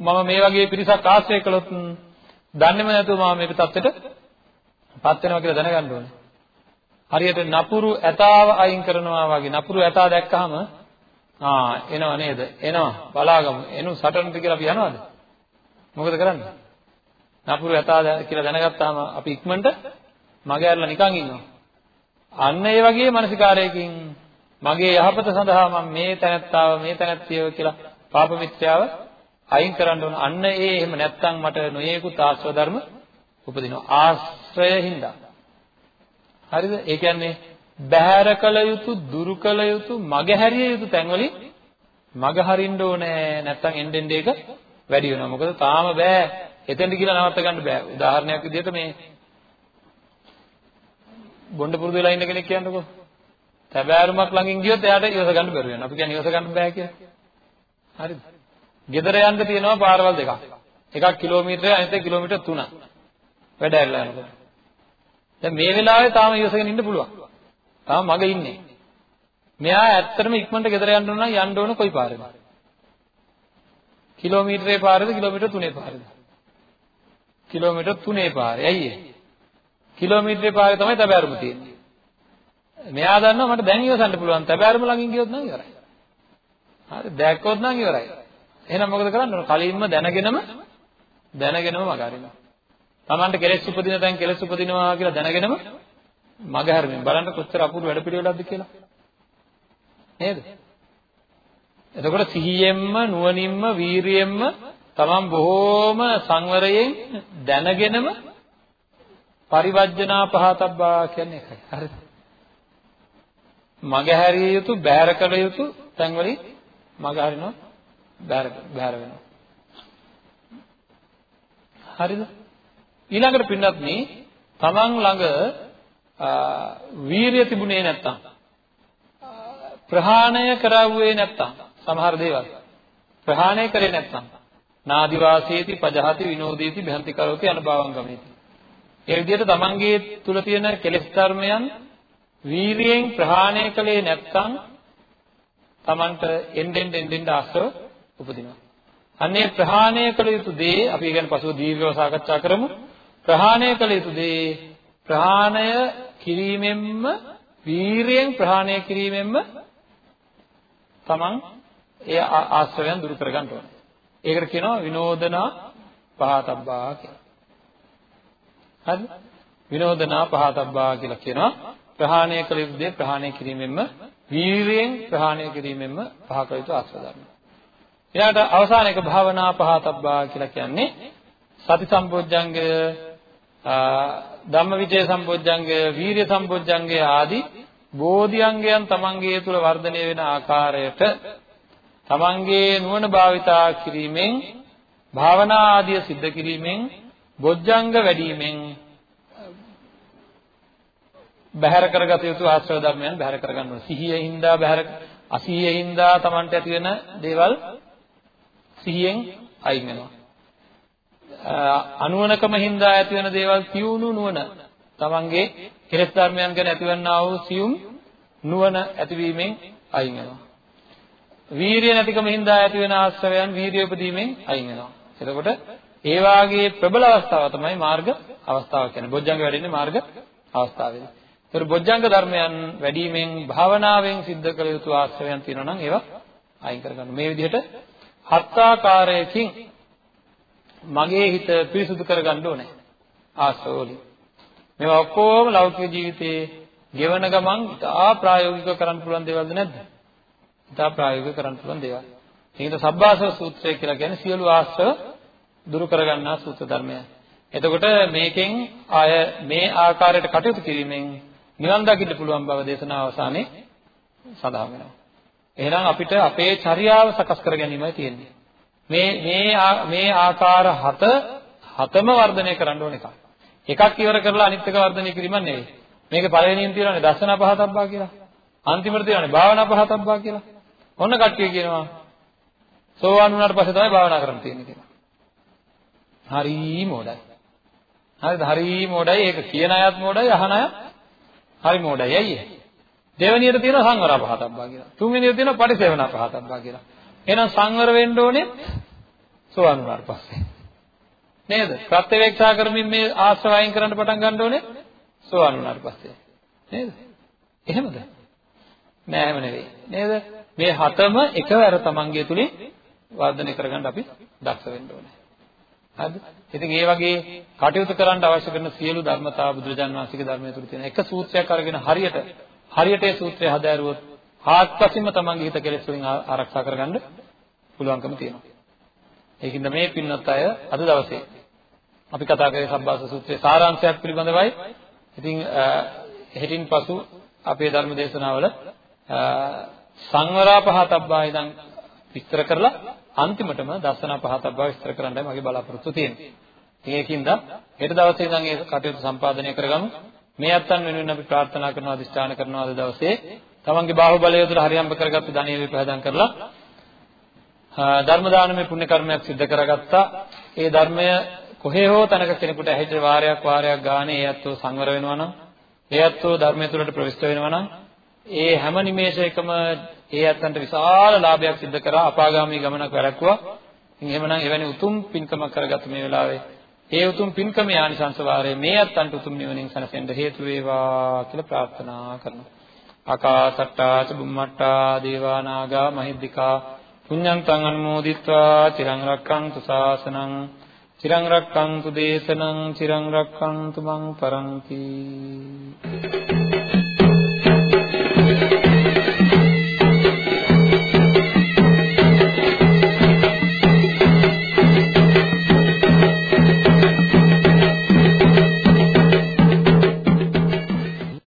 මම මේ වගේ පිරිසක් ආශ්‍රය කළොත් දන්නේම නැතුව මම මේක தත්ත්වෙට පත් වෙනවා කියලා දැනගන්න ඕනේ. හරියට නපුරු ඇතාව අයින් කරනවා වගේ නපුරු ඇතා දැක්කහම ආ එනව නේද? එනවා බලාගමු. එනු සටනට කියලා අපි යනවද? මොකද කරන්නේ? නපුරු ඇතා කියලා දැනගත්තාම අපි ඉක්මනට මගේ ඇරලා නිකන් ඉන්නවා. අන්න ඒ වගේ මානසිකාරයකින් මගේ යහපත සඳහා මම මේ තැනත්තාව මේ තැනැත්තියව කියලා පාප මිත්‍යාව අයින් කරන්න ඕන. අන්න ඒ එහෙම නැත්තම් මට නොයේකුත් ආශ්‍රව ධර්ම උපදිනවා. ආශ්‍රය හින්දා. හරිද? ඒ කියන්නේ බහැර කළ යුතු, දුරු කළ යුතු, මගහැරිය යුතු තැන්වලින් මග හරින්න ඕනේ. නැත්තම් එන්නෙන් ඒක වැඩි වෙනවා. මොකද තාම බෑ. එතෙන්ට කියලා නවත්ත ගන්න බෑ. උදාහරණයක් විදිහට මේ බොණ්ඩ පුරුදු වෙලා ඉන්න කෙනෙක් කියන්නකෝ. තැබෑරුමක් ළඟින් ගියොත් එයාට ඉවස ගන්න බැරුව වෙනවා. අපි කියන්නේ ඉවස ගන්න බෑ කියලා. හරිද? ගෙදර යන්න තියෙනවා පාරවල් දෙකක්. එකක් කිලෝමීටරය අනිත් එක කිලෝමීටර් 3. වැඩ ඇරලා යනකොට. දැන් මේ වෙලාවේ තාම ඉවසගෙන ඉන්න පුළුවන්. තාම මග ඉන්නේ. මෙයා ඇත්තටම ඉක්මනට ගෙදර යන්න ඕන නම් යන්න ඕන කොයි පාරේද? කිලෝමීටරේ පාරේද කිලෝමීටර 3 පාරේද? කිලෝමීටර් 3 පාරේ. ඇයි ඒ? කිලෝමීටරේ පාරේ තමයි තබෑරුම තියෙන්නේ. මෙයා දන්නවා මට දැන් ඉවසන්න පුළුවන්. තබෑරුම ළඟින් ගියොත් නම් ඉවරයි. හරි දැක්කොත් නම් ඉවරයි. එහෙනම් මොකද කරන්න ඕන? කලින්ම දැනගෙනම දැනගෙනම මග අරිනවා. Tamanට කෙලෙස් උපදින තැන් කෙලෙස් උපදිනවා කියලා දැනගෙනම මග හැරෙමින් බලන්න කොච්චර අපූර්ව වැඩ පිළිවෙලක්ද කියලා. නේද? එතකොට සිහියෙන්ම නුවණින්ම වීරියෙන්ම තමන් බොහෝම සංවරයෙන් දැනගෙනම පරිවර්ජනා පහතබ්බා කියන්නේ ඒකයි. හරිද? මග හැරිය යුතු බෑර කළ යුතු තැන් වලින් මග හරිනවා බෑර බෑර වෙනවා. හරිද? ඊළඟට පින්නත් මේ තමන් ළඟ වීරිය තිබුණේ නැත්තම් ප්‍රහාණය කරවුවේ නැත්තම් සමහර දේවල් ප්‍රහාණය කරේ නැත්තම් නාදි වාසේති පජහති විනෝදේති භන්ති කරෝති අනුභවං ගමේති. ඒ විදිහට තමන්ගේ තුල තියෙන කෙලෙස් ධර්මයන් වීරියෙන් ප්‍රහාණය කළේ නැත්නම් තමන්ට එන්නෙන් එන්නෙන් ආශ්‍රව උපදිනවා. අන්නේ ප්‍රහාණය කළ යුතු දේ අපි ගැන පසුව දීර්ඝව සාකච්ඡා කරමු. ප්‍රහාණය කළ යුතු දේ ප්‍රහාණය කිරීමෙන්ම වීරියෙන් ප්‍රහාණය කිරීමෙන්ම තමන් ඒ ආශ්‍රවයන් දුරු කරගන්න ඕනේ. ඒකට කියනවා විනෝදනා පහතබ්බා කියලා. හරිද? විනෝදනා පහතබ්බා කියලා කියනවා ප්‍රහාණය කළ යුතු දේ ප්‍රහාණය කිරීමෙන්ම වීරියෙන් ප්‍රහාණය කිරීමෙන්ම පහ කළ යුතු ආශ්‍රව ධර්ම. ඊළඟට අවසාන එක භාවනා පහතබ්බා කියලා කියන්නේ සති සම්පෝඥංගය ධම්මවිචය සම්පෝඥංගය වීරිය සම්පෝඥංගය ආදී බෝධිඅංගයන් තමන්ගේ තුල වර්ධනය වෙන ආකාරයට තමන්ගේ නුවණ භාවිතා කිරීමෙන් භාවනා ආදිය සිද්ධ කිරීමෙන් බොජ්ජංග වැඩිවීමෙන් බහැර කරගත යුතු ආශ්‍රව ධර්මයන් බහැර කරගන්න ඕනේ. සිහියින්දා බහැර අසිහියින්දා තමන්ට ඇති වෙන දේවල් සිහියෙන් අයින් වෙනවා. අනුවණකම හින්දා ඇති වෙන දේවල් තියුණු නුවණ තමන්ගේ කෙලෙස් ධර්මයන් ගැන ඇතිවන්නා වූ සියුම් නුවණ ඇතිවීමෙන් අයින් වෙනවා. වීරිය නැතිකම හින්දා ඇති වෙන ආශ්‍රවයන් වීරිය උපදීමෙන් අයින් වෙනවා. එතකොට ඒ වාගේ ප්‍රබල අවස්ථාව තමයි මාර්ග අවස්ථාව කියන්නේ. බොජ්ජංග වැඩින්නේ මාර්ග අවස්ථාවේදී. ඒතර බොජ්ජංග ධර්මයන් වැඩිමෙන් භාවනාවෙන් සිද්ධ කළ යුතු ආශ්‍රවයන් තියෙනවා නම් ඒවා අයින් කරගන්න. මේ විදිහට හත් ආකාරයකින් මගේ හිත පිරිසුදු කරගන්න ඕනේ. ආශ්‍රව වලින්. මේවා ඔක්කොම ලෞකික ජීවිතයේ ගෙවන ගමන් ඉතා ප්‍රායෝගිකව කරන්න පුළුවන් දේවල්ද නැද්ද? ඉතා ප්‍රායෝගිකව කරන්න පුළුවන් දේවල්. ඒකට සබ්බාසව සූත්‍රය කියලා කියන්නේ සියලු ආශ්‍රව දුරු කරගන්නා සූත්‍ර ධර්මය. එතකොට මේකෙන් ආය මේ ආකාරයට කටයුතු කිරීමෙන් නිවන් දකින්න පුළුවන් බව දේශනාව අවසානයේ සඳහන් වෙනවා. එහෙනම් අපිට අපේ චර්යාව සකස් කර ගැනීමයි තියෙන්නේ. මේ මේ මේ ආකාර හත හතම වර්ධනය කරන්න ඕන එකක්. එකක් ඉවර කරලා අනිත් එක වර්ධනය කිරීම නෙවෙයි. මේකේ පළවෙනියෙන් තියෙනවානේ දර්ශන පහතබ්බා කියලා. අන්තිමට තියෙනවානේ භාවනා පහතබ්බා කියලා. ඔන්න කට්ටිය කියනවා සෝවාන් වුණාට පස්සේ තමයි භාවනා කරන්න තියෙන්නේ කියලා. හරි මොඩයි. හරිද? හරි මොඩයි. ඒක කියන අයත් මොඩයි, අහන අයත් හරි මොඩයි. ඇයි ඒ? දෙවෙනියට තියෙනවා සංවර පහතබ්බා කියලා. තුන්වෙනියට තියෙනවා පටිසේවනා පහතබ්බා කියලා. එහෙනම් සංවර වෙන්න ඕනේ සෝවාන් වුණාට පස්සේ. නේද? ප්‍රත්‍යවේක්ෂා කරමින් මේ ආශ්‍රවයන් කරන්න පටන් ගන්න ඕනේ සෝවාන් වුණාට පස්සේ. නේද? එහෙමද? නෑ එහෙම නෙවෙයි. නේද? මේ හතම එකවර තමන්ගේ තුලින් වර්ධනය කරගන්න අපි දක්ෂ වෙන්න ඕනේ. හරිද? ඉතින් ඒ වගේ කටයුතු කරන්න අවශ්‍ය කරන සියලු ධර්මතා බුදුරජාන් වහන්සේගේ ධර්මයේ තුල තියෙන එක සූත්‍රයක් අරගෙන හරියට හරියට ඒ සූත්‍රය හදාරුවොත් ආත්පසින්ම තමන්ගේ හිත කෙලෙස් වලින් ආරක්ෂා කරගන්න පුළුවන්කම තියෙනවා. ඒකින්ද මේ පින්වත් අය අද දවසේ අපි කතා කරේ සබ්බාස සූත්‍රයේ සාරාංශයක් පිළිබඳවයි. ඉතින් හෙටින් පසු අපේ ධර්ම දේශනාවල සංවරා පහතබ්බා ඉඳන් විස්තර කරලා අන්තිමටම දර්ශනා පහතබ්බා විස්තර කරන්නයි මගේ බලාපොරොත්තු තියෙන්නේ. ඒකින්ද හෙට දවසේ ඉඳන් ඒ කටයුතු සම්පාදනය කරගමු. මේ අත්තන් වෙනුවෙන් අපි ප්‍රාර්ථනා කරනවා අදිෂ්ඨාන කරනවා අද දවසේ තමන්ගේ බාහුවලය තුළ හරියම්බ කරගත්තු ධනෙ විපහදම් කරලා ධර්ම දානමය පුණ්‍ය කර්මයක් සිද්ධ කරගත්තා. ඒ ධර්මය කොහේ හෝ තැනක කෙනෙකුට ඇහිච්ච වාරයක් වාරයක් ගානේ ඒ අත්ව සංවර වෙනවා නම් ඒ අත්ව ධර්මය තුළට ප්‍රවිෂ්ඨ වෙනවා නම් ඒ හැම නිමේෂයකම ඒ ඇත්තන්ට විශාල ලාභයක් සිද්ධ කරා අපාගාමී ගමනක් වැළැක්වුවා. ඉතින් එහෙමනම් එවැනි උතුම් පින්කමක් කරගත්ත මේ වෙලාවේ ඒ උතුම් පින්කමේ ආනිසංස වාරයේ මේ ඇත්තන්ට උතුම් නිවනින් සැනසෙන්න හේතු වේවා කියලා ප්‍රාර්ථනා කරනවා. ආකාසට්ටා චුම්මට්ටා දේවා නාග මහිද්దికා පුඤ්ඤන්තං අනුමෝදිත්වා චිරං රක්ඛන්තු ශාසනං චිරං රක්ඛන්තු දේශනං චිරං රක්ඛන්තු මං පරන්ති